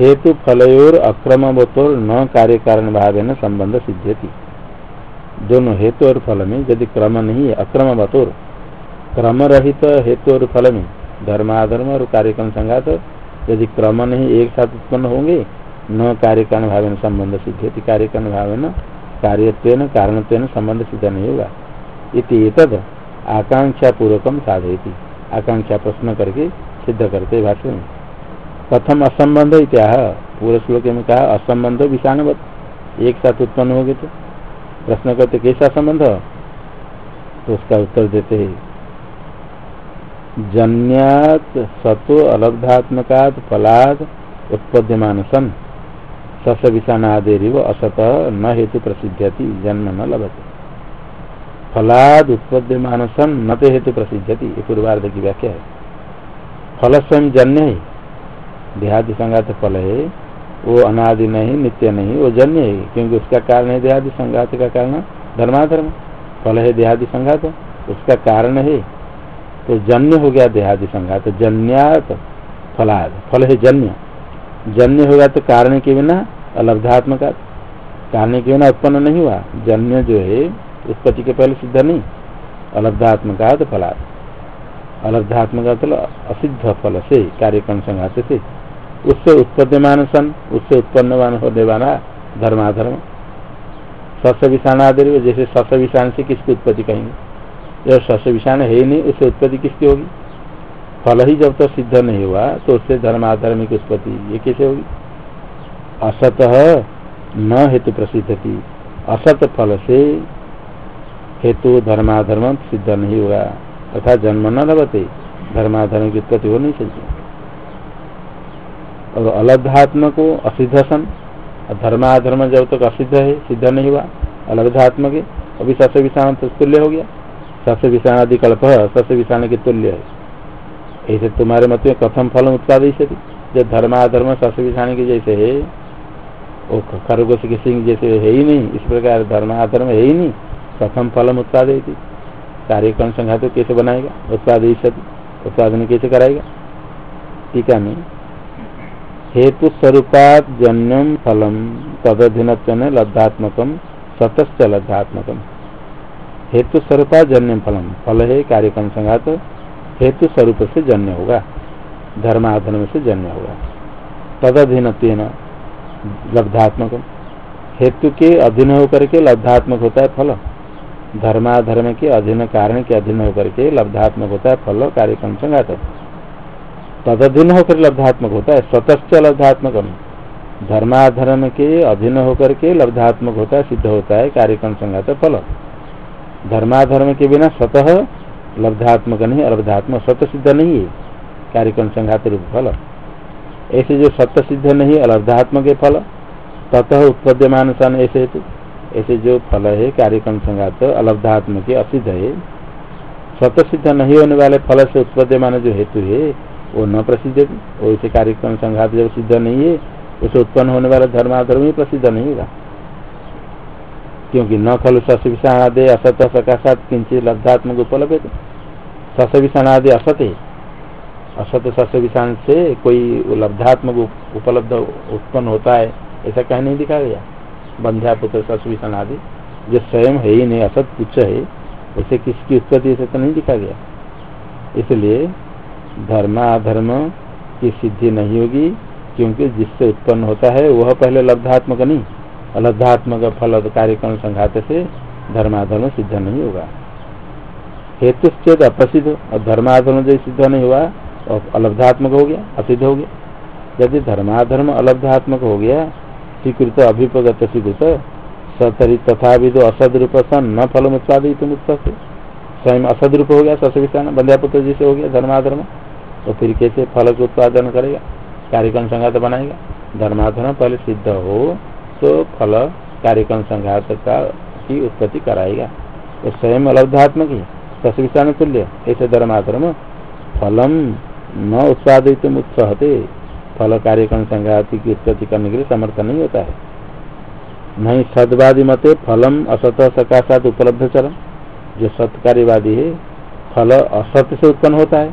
हेतु फलोर अक्रमवतोर न कार्य कारण भाव न संबंध सिद्ध्यति। दोनों हेतु और फल में, यदि क्रम नहीं है अक्रमवतोर क्रम रहित हेतु और फल में, धर्माधर्म और कार्यक्रम संघात, यदि क्रम नहीं एक साथ उत्पन्न होंगे न कार्य कारण भाव संबंध सिद्ध्यति। कार्य कारण भाव न कार्यत्व कारणत्व संबंध सिद्ध नहीं होगा। इति आकांक्षा पूर्वकम साधयती। आकांक्षा प्रश्न करके सिद्ध करते भाष्य में। प्रथम असंबंध इत्याह। पूरे श्लोक में कहा, असंबंध विषाणवत। एक साथ उत्पन्न हो गए तो। प्रश्न करते, कैसा संबंध? तो उसका उत्तर देते है। जन्यात सतो अलब्धात्मकात फलाद उत्पद्यमान सन सस विषाणादेव असत न हेतु प्रसिद्धि जन्म न लभते। फलाद उत्पद्यमान सन न तो हेतु प्रसिद्धति ये पूर्वार्ध की व्याख्या है। फल स्वयं जन्य है। देहादि संगात फल है, वो अनादि नहीं, नित्य नहीं, वो जन्य है, क्योंकि उसका कारण है देहादि संघात का कारण, धर्माधर्म। फल है देहादि संघात, उसका कारण है। तो जन्य हो गया देहादि संघात, जन्यात फलाद। फल है जन्य। जन्य होगा तो कारण के बिना अलब्धात्मक कारण के बिना उत्पन्न नहीं हुआ। जन्य जो है, उत्पत्ति के पहले सिद्ध नहीं। अलब्धात्म का तो फलात्। अलब्धात्मक मतलब असिद्ध फल से कार्यक्रम संघात से। उससे उत्पद्यमान सन, उससे उत्पन्न होने वाला धर्माधर्म। सस विषाण आदि जैसे सस विषाण से किसकी उत्पत्ति कहेंगे? जब सस विषाण है ही नहीं, उससे उत्पत्ति किसकी होगी? फल ही जब तक तो सिद्ध नहीं हुआ तो उससे धर्माधर्म की उत्पत्ति, ये कैसे होगी? असत न हेतु प्रसिद्ध थी असत फल से हेतु धर्माधर्म सिद्ध नहीं हुआ, तथा जन्म न लभते, धर्माधर्म की उत्पत्ति हो नहीं सकती। और अलब्धात्म को असिद्ध सन धर्माधर्म जब तक असिद्ध है, सिद्ध नहीं हुआ अलब्धात्म के अभी सस्य विषाण तो तुल्य हो गया। सस्य विषाण आदि कल्प, सस्य विषाण के तुल्य है। ऐसे तुम्हारे मत में कथम फल उत्पादित जब धर्माधर्म सस्य विषाण के जैसे है, वो खरगोश के सिंह जैसे है ही नहीं, इस प्रकार धर्माधर्म है ही नहीं, कथम फलम उत्पादित कार्यक्रम संघात कैसे बनाएगा? उत्पादित उत्पादन कैसे कराएगा? टीका में हेतु स्वरूपात जन्यम फलम तदधीन लब्धात्मक सतश्च लब्धात्मक हेतु स्वरूपात जन्यम फलम। फल है, कार्यक्रम संघात। हेतु स्वरूप से जन्य होगा धर्माधर्म से जन्य होगा। तदधीन लब्धात्मक। हेतु के अधीन होकर के लब्धात्मक होता है फल। धर्माधर्म के अधीन, कारण के अधीन होकर के लब्धात्मक होता है फल, कार्यक्रम संघात। तदधीन होकर लब्धात्मक होता है, स्वतश्च लब्धात्मक। धर्माधर्म के अधीन होकर के लब्धात्मक होता है, सिद्ध होता है, कार्यक्रम संघात फल। धर्माधर्म के बिना स्वतः लब्धात्मक नहीं अलब्धात्मक स्वतः सिद्ध नहीं है। कार्यक्रम संघात रूप फल। ऐसे जो सत्य सिद्ध नहीं अलब्धात्मक है फल। ततः उत्पद्यमान सन ऐसे हेतु ऐसे जो फल है, कार्यक्रम संघात अलब्धात्मक असिद्ध है। स्वतः सिद्ध नहीं होने वाले फल से उत्पद्यमान जो हेतु है, वो न प्रसिद्ध वो ऐसे कार्यक्रम संघात जब सिद्ध नहीं है, उसे उत्पन्न होने वाला धर्माधर्म ही प्रसिद्ध नहीं होगा। क्योंकि न खलु सस विषाणादे असत, सकाशात किंचित लब्धात्मक उपलब्ध है। सस विषाणादि असत है। असत सस विषाण से कोई लब्धात्मक उपलब्ध उत्पन्न होता है, ऐसा कहीं नहीं दिखा गया। बंध्या पुत्र सस विषाण आदि जो स्वयं है ही नहीं, असत कुछ है, उसे किसकी उत्पत्ति से तो नहीं दिखा गया। इसलिए धर्माधर्म की सिद्धि नहीं होगी, क्योंकि जिससे उत्पन्न होता है, वह पहले लब्धात्मक नहीं। अलब्धात्मक फल कार्यक्रम संघात से धर्माधर्म सिद्ध नहीं होगा। हेतु चेत अप्रसिद्ध और धर्माधर्म जो सिद्ध नहीं हुआ और अलब्धात्मक हो गया, असिद्ध हो गया। यदि धर्माधर्म अलब्धात्मक हो गया, स्वीकृत अभिपगत स्वीकृत सतरी तथा विदो असद रूप सन न फल उत्पादित स्वयं असद रूप हो गया सस्विष्ठान बंध्यापुत्र जिसे हो गया धर्माधर्म। तो फिर कैसे फल उत्पादन करेगा? कार्यक्रम संघात बनाएगा। धर्माधर्म पहले सिद्ध हो तो फल कार्यक्रम संघात का की उत्पत्ति कराएगा। तो स्वयं अलब्धात्मक ही तस्विष्ठान तुल्य, ऐसे धर्माधर्म फलम न उत्पादित उत्साहते फल कार्यक्रम संघात की उत्पत्ति करने के लिए समर्थ नहीं होता है। नहीं सदवादी मते फलम असत सकाशात उपलब्ध चरम। जो सत्कार्यवादी है, फल असत्य से उत्पन्न होता है।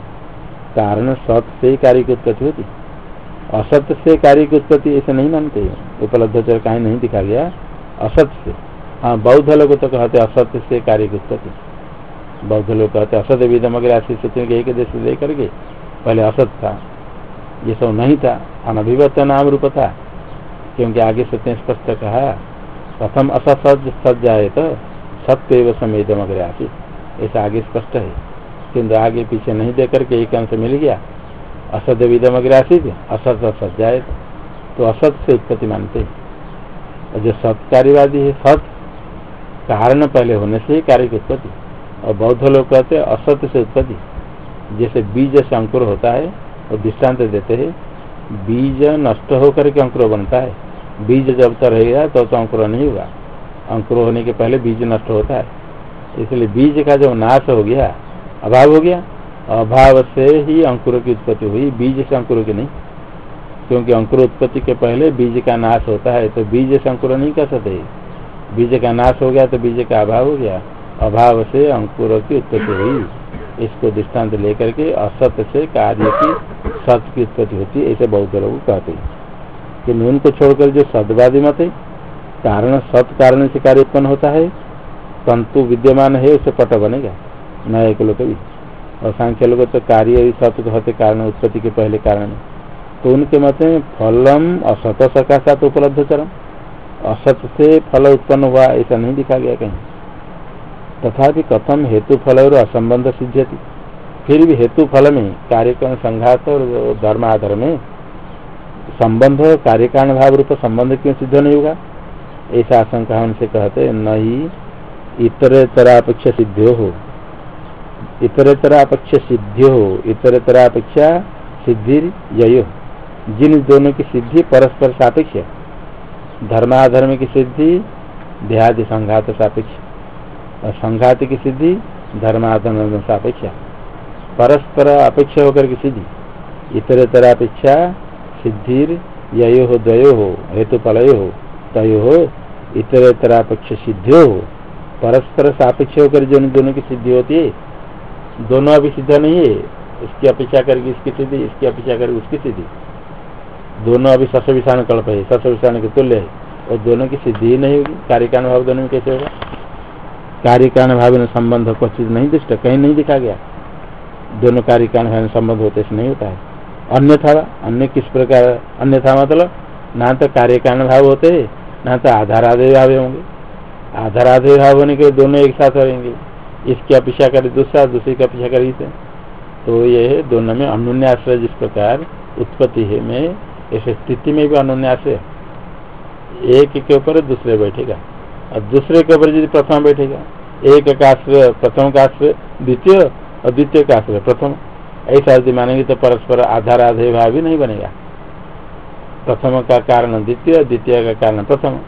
कारण सत्य से ही कार्य की उत्पत्ति होती। असत्य से कार्य की उत्पत्ति ऐसे नहीं मानते उपलब्ध चर कहीं नहीं दिखा गया। असत्य से। हाँ बौद्ध लोग तो कहते असत्य से कार्य की उत्पत्ति। बौद्ध लोग कहते असत्य विधम अगर आशीष एक देश ले करके पहले असत था। ये सब नहीं था। अनभिवत नाम रूप था। क्योंकि आगे सत्य स्पष्ट कहा, प्रथम असत सज जाए तो सत्य समेदम आसित। ऐसा आगे स्पष्ट है। किंतु आगे पीछे नहीं दे करके एक अंश मिल गया। असत विदम अग्र आसित असत असत जाए तो असत से उत्पत्ति मानते और जो सत्कार्यवादी है सत कारण पहले होने से ही कार्य की उत्पत्ति। और बौद्ध लोग कहते हैं असत्य से उत्पत्ति। जैसे बीज से अंकुर होता है और दृष्टांत देते हैं। बीज नष्ट होकर के अंकुर बनता है। बीज जब तक रहेगा तो, तो अंकुर नहीं होगा। अंकुर होने के पहले बीज नष्ट होता है। इसलिए बीज का जब नाश हो गया अभाव हो गया अभाव से ही अंकुर की उत्पत्ति हुई। बीज से अंकुर की नहीं। क्योंकि अंकुर उत्पत्ति के पहले बीज का नाश होता है तो बीज से अंकुर नहीं कर सकते। बीज का नाश हो गया तो बीज का अभाव हो गया। अभाव से अंकुर की उत्पत्ति हुई। इसको दृष्टांत लेकर के असत से कार्य की सत्य की उत्पत्ति होती है ऐसे बहुत लोग कहते हैं। कि नून को छोड़कर जो सदवादी मत है, कारण सत कारण से कार्य उत्पन्न होता है, तंतु विद्यमान है, उसे पट बनेगा। नया एक लोग भी। और सांख्य लोग तो कार्य सत होते कारण, उत्पत्ति के पहले कारण तो उनके मत में फलम असत सकाशात उपलब्ध चरम असत से फल उत्पन्न हुआ, ऐसा नहीं दिखा गया कहीं। तथापि कथम हेतु फल और असंबंध सिद्ध्यति। फिर भी हेतु फल में कार्यक्रम संघात और धर्माधर में संबंध, कार्यकारण भाव रूप संबंध क्यों सिद्ध नहीं होगा? ऐसा आशंका उनसे कहते न ही इतरेतरापेक्ष सिद्धियो हो। इतरेतरापेक्ष सिद्धियो हो, इतरेतरापेक्षा सिद्धि यो जिन दोनों की सिद्धि परस्पर सापेक्ष धर्माधर्म की सिद्धि, देहादि संघात सापेक्ष और संघात की सिद्धि, धर्माधर्म सापेक्ष परस्पर अपेक्षा होकर की सिद्धि। इतरेतर अपेक्षा सिद्धि यो हो, द्वयो हो हेतु फलयो हो, तयो हो इतरेतरापेक्ष सिद्धियो हो। परस्पर सापेक्ष होकर जो दोनों की सिद्धि होती है दोनों अभी सिद्ध नहीं है। इसकी अपेक्षा करके इसकी सिद्धि, इसकी अपेक्षा करके उसकी सिद्धि। दोनों अभी सस विषाण कल्प है सस विषाण के तुल्य है। और दोनों की सिद्धि ही नहीं होगी। कार्यकारण भाव दोनों में कैसे होगा? कार्यकारण भाव में संबंध को चीज़ नहीं दृष्ट कहीं नहीं दिखा गया। दोनों कार्यकारण भाव में संबंध होते से नहीं होता है। अन्यथा, अन्य किस प्रकार, अन्यथा मतलब ना तो कार्यकारण भाव होते है ना तो आधाराधे भाव होंगे। आधाराधे भाव होने के दोनों एक साथ रहेंगे। इसकी अपेक्षा करे, दूसरा, दूसरे की अपेक्षा करे तो ये दोनों में अनुन्याश्रय जिस प्रकार उत्पत्ति है में ऐसे स्थिति में भी अनुन्यास है। एक के ऊपर दूसरे बैठेगा। और दूसरे के ऊपर यदि प्रथम बैठेगा, एक का आश्रय, प्रथम का आश्रय, द्वितीय और द्वितीय का आश्रय, प्रथम। ऐसा यदि मानेंगे तो परस्पर आधार आधे भाव भी नहीं बनेगा। प्रथम का कारण द्वितीय द्वितीय का कारण प्रथम।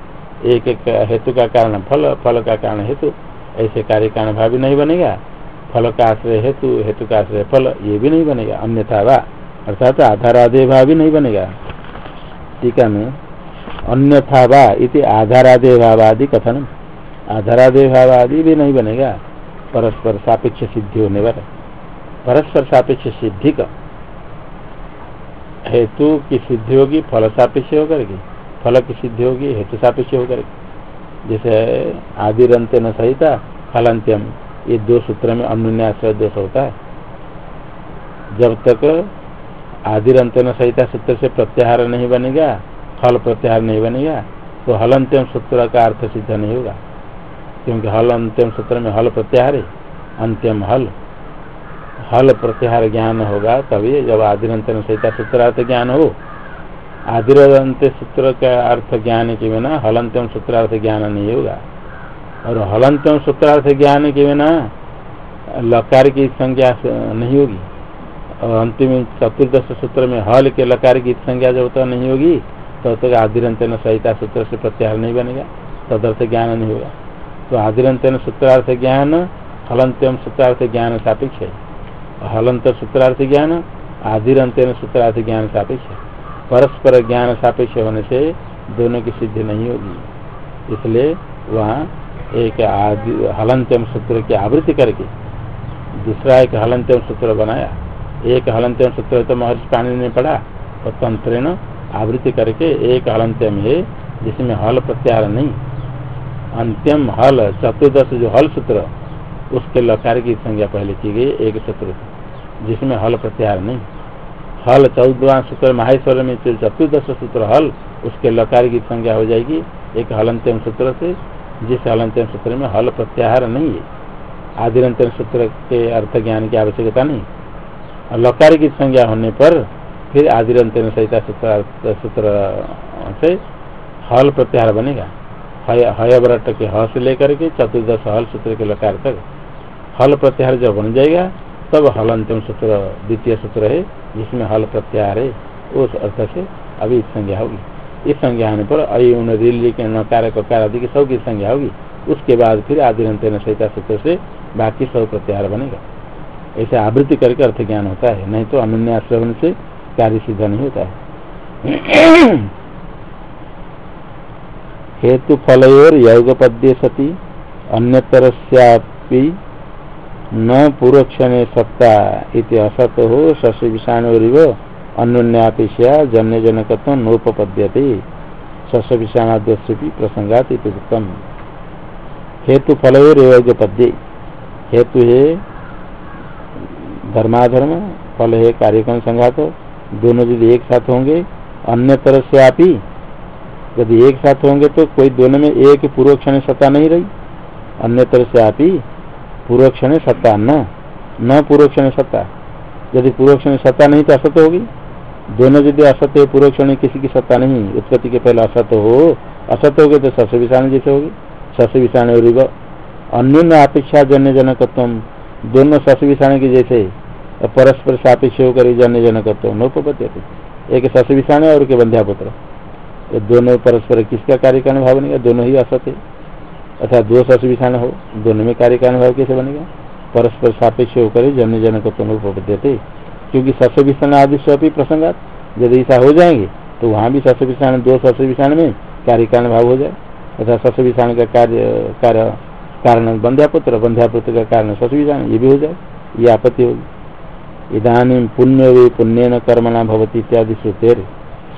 एक हेतु का कारण फल फल का कारण हेतु। ऐसे कार्य कारण भाव भी नहीं बनेगा। फल का आश्रय हेतु हेतु का आश्रय फल, ये भी नहीं बनेगा। अन्यथा वा, अर्थात आधाराधे भाव भी नहीं बनेगा। टीका में, अन्यथा वा इति आधाराधे भावादि कथन आधाराधे भावादि भी नहीं बनेगा। परस्पर सापेक्ष सिद्धि होने पर। परस्पर सापेक्ष सिद्धि का। हेतु की सिद्धि होगी, फल सापेक्ष होकर फल की सिद्धि होगी, हेतु सापेक्ष होकर के। जैसे आदिरंत न सहिता, फलांत्यम। ये दो सूत्र में अनुन्यास दोष होता है। जब तक आदिरंतन सहिता सूत्र से प्रत्याहार नहीं बनेगा, फल प्रत्याहार नहीं बनेगा तो हल अंत्यम सूत्र का अर्थ सिद्ध नहीं होगा। क्योंकि हल अंत्यम सूत्र में हल प्रत्याहार है अंत्यम हल। हल प्रत्याहार ज्ञान होगा तभी जब आदिरंतन सहिता सूत्रार्थ ज्ञान हो। आदिरंत सूत्र का अर्थ ज्ञान के बिना हलंत्यम सूत्रार्थ ज्ञान नहीं होगा और हलंत्यम सूत्रार्थ ज्ञान के बिना लकार की संज्ञा नहीं होगी। और अंतिम चतुर्दश सूत्र में हल के लकार की संज्ञा जब तक नहीं होगी, तब तक आदिरंतन सहिता सूत्र से प्रत्याहार नहीं बनेगा तदर्थ ज्ञान नहीं होगा। तो आदिरंतन सूत्रार्थ ज्ञान हलंत्यम सूत्रार्थ ज्ञान सापेक्ष है। हलंत सूत्रार्थ ज्ञान आदिरंतन सूत्रार्थ ज्ञान सापेक्ष है। परस्पर ज्ञान सापेक्ष होने से दोनों की सिद्धि नहीं होगी। इसलिए वहाँ एक आदि हलंत्यम सूत्र की आवृत्ति करके दूसरा एक हलंत्यम सूत्र बनाया। एक हलंत्यम सूत्र तो महर्षि पाणी ने पढ़ा और तंत्रेण आवृत्ति करके एक हलंत्यम है, जिसमें हल प्रत्याहार नहीं। अंत्यम हल, चतुर्दश जो हल सूत्र, उसके लकार की संज्ञा पहले की गई, एक सूत्र, जिसमें हल प्रत्याहार नहीं। हल चौदवा सूत्र माहेश्वर में चतुर्दश सूत्र हल, उसके लकार की संज्ञा हो जाएगी। एक हलंत्यम सूत्र से, जिस हलंत्यम सूत्र में हल प्रत्याहार नहीं है। आदिरंत्यम सूत्र के अर्थ ज्ञान की आवश्यकता नहीं। लकार की संज्ञा होने पर फिर आदिरंतर सहिता सूत्र सूत्र से हल प्रत्याहार बनेगा। हय व्रट के ह से लेकर के चतुर्दश हल सूत्र के लकार तक। हल प्रत्याहार जब बन जाएगा तब हल अंतिम सूत्र, द्वितीय सूत्र है, जिसमें हल प्रत्याहार है, उस अर्थ से अभी संज्ञा होगी। इस संज्ञा होने पर अयुन दिल्ली के नकार ककार आदि की सब की संज्ञा होगी। उसके बाद फिर आदिरंतर सहिता सूत्र से बाकी सब प्रत्याहार बनेगा। ऐसे आवृत्ति करके अर्थ ज्ञान होता है, नहीं तो अनन्या श्रवण से कार्य सिद्ध नहीं होता है। [CLEARS THROAT] हेतु फलोर योगपद्य सती अन्यतर न पूर्वक्षण सत्ता इति असत हो शशि विषाणुरिव अन्योन्यापेक्षा जन्य जनकत्व नोपपद्यते। शश विषाणाद्य प्रसंगात उत्तम हेतु फलोर योगपद्य हेतु है धर्माधर्म, फल है कार्यक्रम संघात दोनों यदि एक साथ होंगे अन्य तरह से आप ही यदि एक साथ होंगे तो कोई दोनों में एक पूर्व क्षण सत्ता नहीं रही। अन्य तरह से आप ही पूर्व क्षण सत्ता, न न पूर्व क्षण सत्ता। यदि पूर्व क्षण सत्ता नहीं तो असत्य होगी। दोनों यदि असत्य पूर्व क्षण किसी की सत्ता नहीं, उत्पत्ति के पहले असत्य हो असत्य हो गए तो सस्य विषाण जैसे होगी। सस्य विषाण और अन्य अपेक्षा जन्य जनकत्व दोनों सस्य विषाण के जैसे। परस्पर सापेक्ष होकर जन्य जनकत्व नोपत्य एक सस्य विषाण और के बंध्यापुत्र। दोनों परस्पर किसका कार्य का अनुभव बनेगा दोनों ही असत्य अर्थात दो सस्य विषाण हो, दोनों में कार्य का अनुभव कैसे बनेगा? परस्पर सापेक्ष होकर जन्य जनकत्व उपपद्य क्योंकि सस्य विषाण आदि स्वपी प्रसंगात, यदि ऐसा हो जाएँगे तो वहाँ भी सस्य विषाण दो सस्य विषाण में कार्य का अनुभव हो जाए। अर्थात सस्य विषाण का कार्य कार्य, कारण बंध्यापुत्र बंध्यापुत्र का कारण सस्य विषाण ये भी हो जाए, ये आपत्ति होगी। इधानी पुण्य वे पुण्य न कर्मणा भवती इत्यादि श्रुतेर।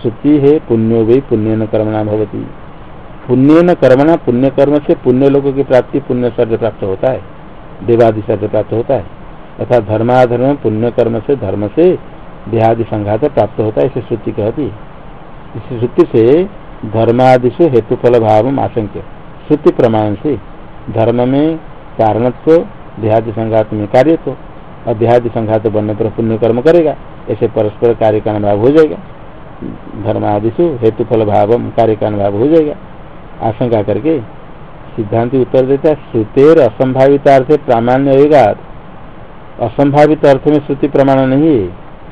श्रुति है, पुण्यो वे पुण्य न कर्मणा भवती। पुण्य न कर्मणा पुण्य कर्म से पुण्य लोगों की प्राप्ति पुण्य शरीर प्राप्त होता है। देवादि शरीर प्राप्त होता है। तथा धर्माधर्म पुण्य कर्म से धर्म से देहादि संघात प्राप्त होता है, इसे श्रुति कहती है। इस श्रुति से धर्मादि से हेतुफल भाव आशंक्य। श्रुति प्रमाण से धर्म में कारणत्व, देहादि संघात में कार्य तो और देहादि संघात बनने पर पुण्य कर्म करेगा, ऐसे परस्पर कार्य का अनुभव हो जाएगा। धर्मादिशु हेतुफल भाव, कार्य का अनुभव हो जाएगा। आशंका करके सिद्धांत उत्तर देता है, श्रुतेर असंभावित अर्थ प्रामाण्य होगा असंभावित अर्थ में श्रुति प्रमाण नहीं है।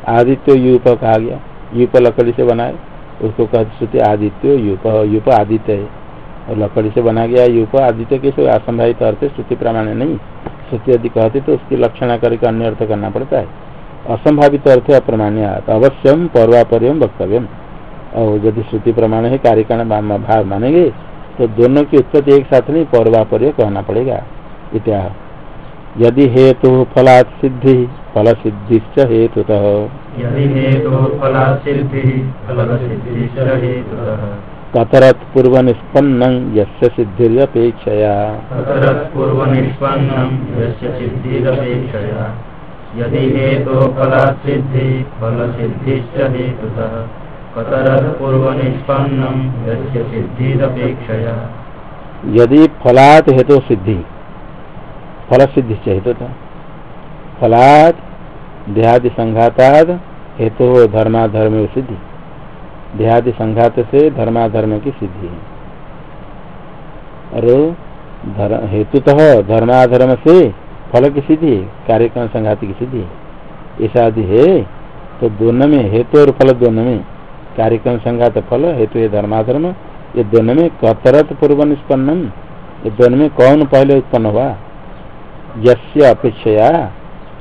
आदित्य यूप कहा गया। यूप लकड़ी से बनाए। उसको कहते श्रुति आदित्य यूप यूप आदित्य है। और लकड़ी से बना गया यूप आदित्य कैसे असंभावित अर्थ श्रुति प्रमाण नहीं। श्रुति यदि कहते तो उसकी लक्षण करके अन्य अर्थ करना पड़ता है। असंभावित अर्थ अप्रमाण्य। अवश्यम पर्वापर्यम वक्तव्यम। और यदि श्रुति प्रमाण है, कार्यकारण भाव मानेंगे तो दोनों की उत्पत्ति एक साथ नहीं पौर्वापर्य कहना पड़ेगा। इत्या यदि हेतु फला सिद्धि फल सिद्धि हेतु कतरत पूर्व निष्पन्न यस्य सिद्धिरपेक्षया। यदि हेतु फला सिद्धि फल सिद्धि हेतुतः। यदि फलात हेतु सिद्धि फल सिद्धि से हेतु था फलात देहादि संघाताद हेतु हो धर्माधर्म सिद्धि। देहादि संघात से धर्माधर्म की सिद्धि है। और हेतुतः धर्माधर्म से फल की सिद्धि, कार्यक्रम संघात की सिद्धि। ऐसा आदि है तो दोनों में, हेतु और फल दोनों में कार्यक्रम संघात फल, हेतु ये धर्माधर्म, ये दोनों में कतरत पूर्व निष्पन्नम। ये दोनों में कौन पहले उत्पन्न हुआ? यस्य अपेक्षा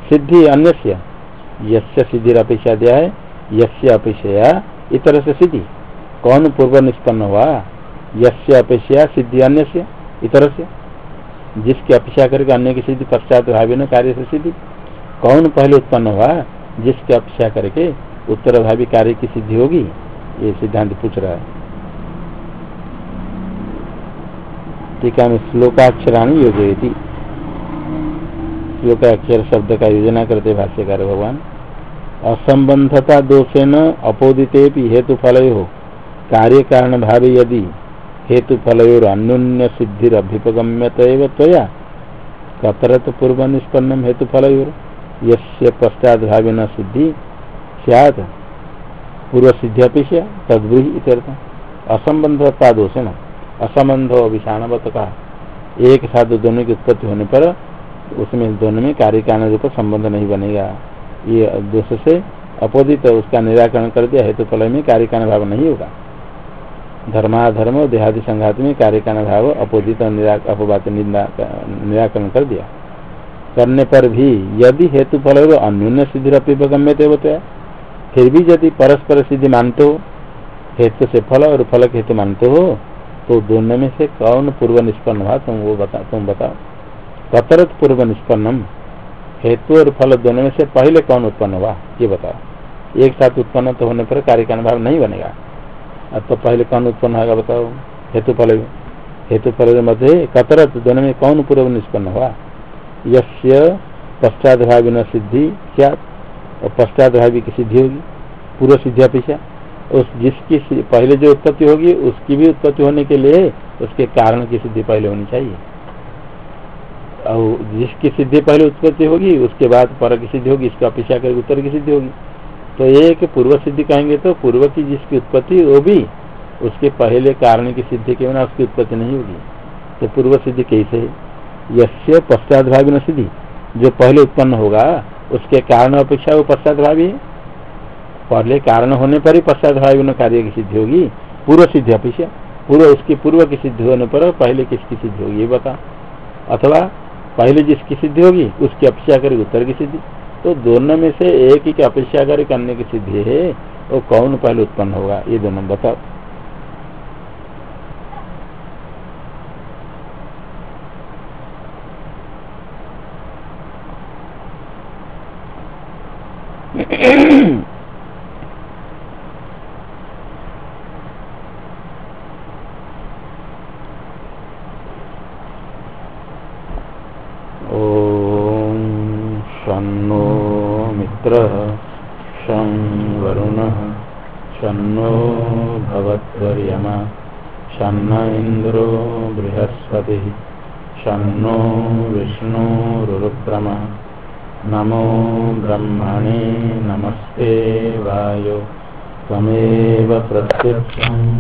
सिद्धि अन्य यस्य सिद्धि अपेक्षा दिया है, यस्य अपेक्षा इतर से सिद्धि। कौन पूर्व निष्पन्न हुआ? यस्य अपेक्षा सिद्धि अन्य से इतर से। जिसकी अपेक्षा करके अन्य की सिद्धि पश्चात भावी न कार्य से सिद्धि। कौन पहले उत्पन्न हुआ? जिसकी अपेक्षा करके उत्तर भावी कार्य की सिद्धि होगी। ये सिद्धांत पूछ रहा है। टीका में श्लोकाक्षराणी योजयती। श्लोकाक्षर शब्द का योजना करते भाष्यकार भगवान। असंबंधता दोषेण अपोदिते हेतु फल हो कार्य कारण भाव यदि हेतु फलोर अन्योन्य सिद्धि अभ्युपगम्यत कतरत पूर्व निष्पन्नम हेतु फलोर यस्य पश्चात भाविन सिद्धि सियात। पूर्व सिद्धि अपेक्षा तद्ब्रूही असंबंधता दोष है ना असंबंध विषाणवत का एक साथ दोनों की उत्पत्ति होने पर उसमें दोनों में कार्य कारण रूप संबंध नहीं बनेगा। ये दोष से अपोदित तो उसका निराकरण कर दिया हेतु तो फल में कार्य कारण भाव नहीं होगा। धर्माधर्म देहादि संघात में कार्य कारण भाव अपोदित अपवाद निराकरण कर दिया। करने पर भी यदि हेतु फल अन्य सिद्धि अपगम्य थे बताया फिर भी यदि परस्पर सिद्धि मानते हो, हेतु से फल और फल के हेतु मानते हो तो दोनों में से कौन पूर्व निष्पन्न हुआ, तुम वो बता, तुम बताओ। कतरत पूर्व निष्पन्नम हेतु और फल दोनों में से पहले कौन उत्पन्न हुआ, ये बताओ। एक साथ उत्पन्न तो होने पर कार्य का अनुभव नहीं बनेगा। अब तो पहले कौन उत्पन्न होगा, बताओ। हेतु फल हेतु फल मध्य कतरत दोनों में कौन पूर्व निष्पन्न हुआ? यस्य पश्चात भावी सिद्धि, क्या और पश्चात भावी की सिद्धि होगी पूर्व सिद्धि अपेक्षा। उस जिसकी पहले जो उत्पत्ति होगी, उसकी भी उत्पत्ति होने के लिए उसके कारण की सिद्धि पहले होनी चाहिए। और जिसकी सिद्धि पहले उत्पत्ति होगी, उसके बाद पर की सिद्धि होगी, इसका अपेक्षा कर उत्तर की सिद्धि होगी। तो एक पूर्व सिद्धि कहेंगे तो पूर्व की जिसकी उत्पत्ति वो भी, उसके पहले कारण की सिद्धि के बिना उसकी उत्पत्ति नहीं होगी। तो पूर्व सिद्धि कैसे? यश्य पश्चात भावी न सिद्धि। जो पहले उत्पन्न होगा उसके कारण अपेक्षा वो पश्चात भावी है। पहले कारण होने पर ही पश्चात भावी कार्य की सिद्धि होगी। पूर्व सिद्धि अपेक्षा। पूर्व उसकी पूर्व की सिद्धि होने पर पहले किसकी सिद्धि होगी, ये बता। अथवा पहले जिसकी सिद्धि होगी, उसकी अपेक्षा करेगी, उत्तर की सिद्धि। तो दोनों में से एक ही की अपेक्षा कर करने की सिद्धि है, वो कौन पहले उत्पन्न होगा, ये दोनों बताओ। मित्रः शं वरुणः शन्नो भवत्वर्यमा शन्न इन्द्रो बृहस्पतिः शन्नो विष्णुरुक्रमः नमो ब्रह्मणे नमस्ते वायो। त्वमेव प्रत्यक्षम्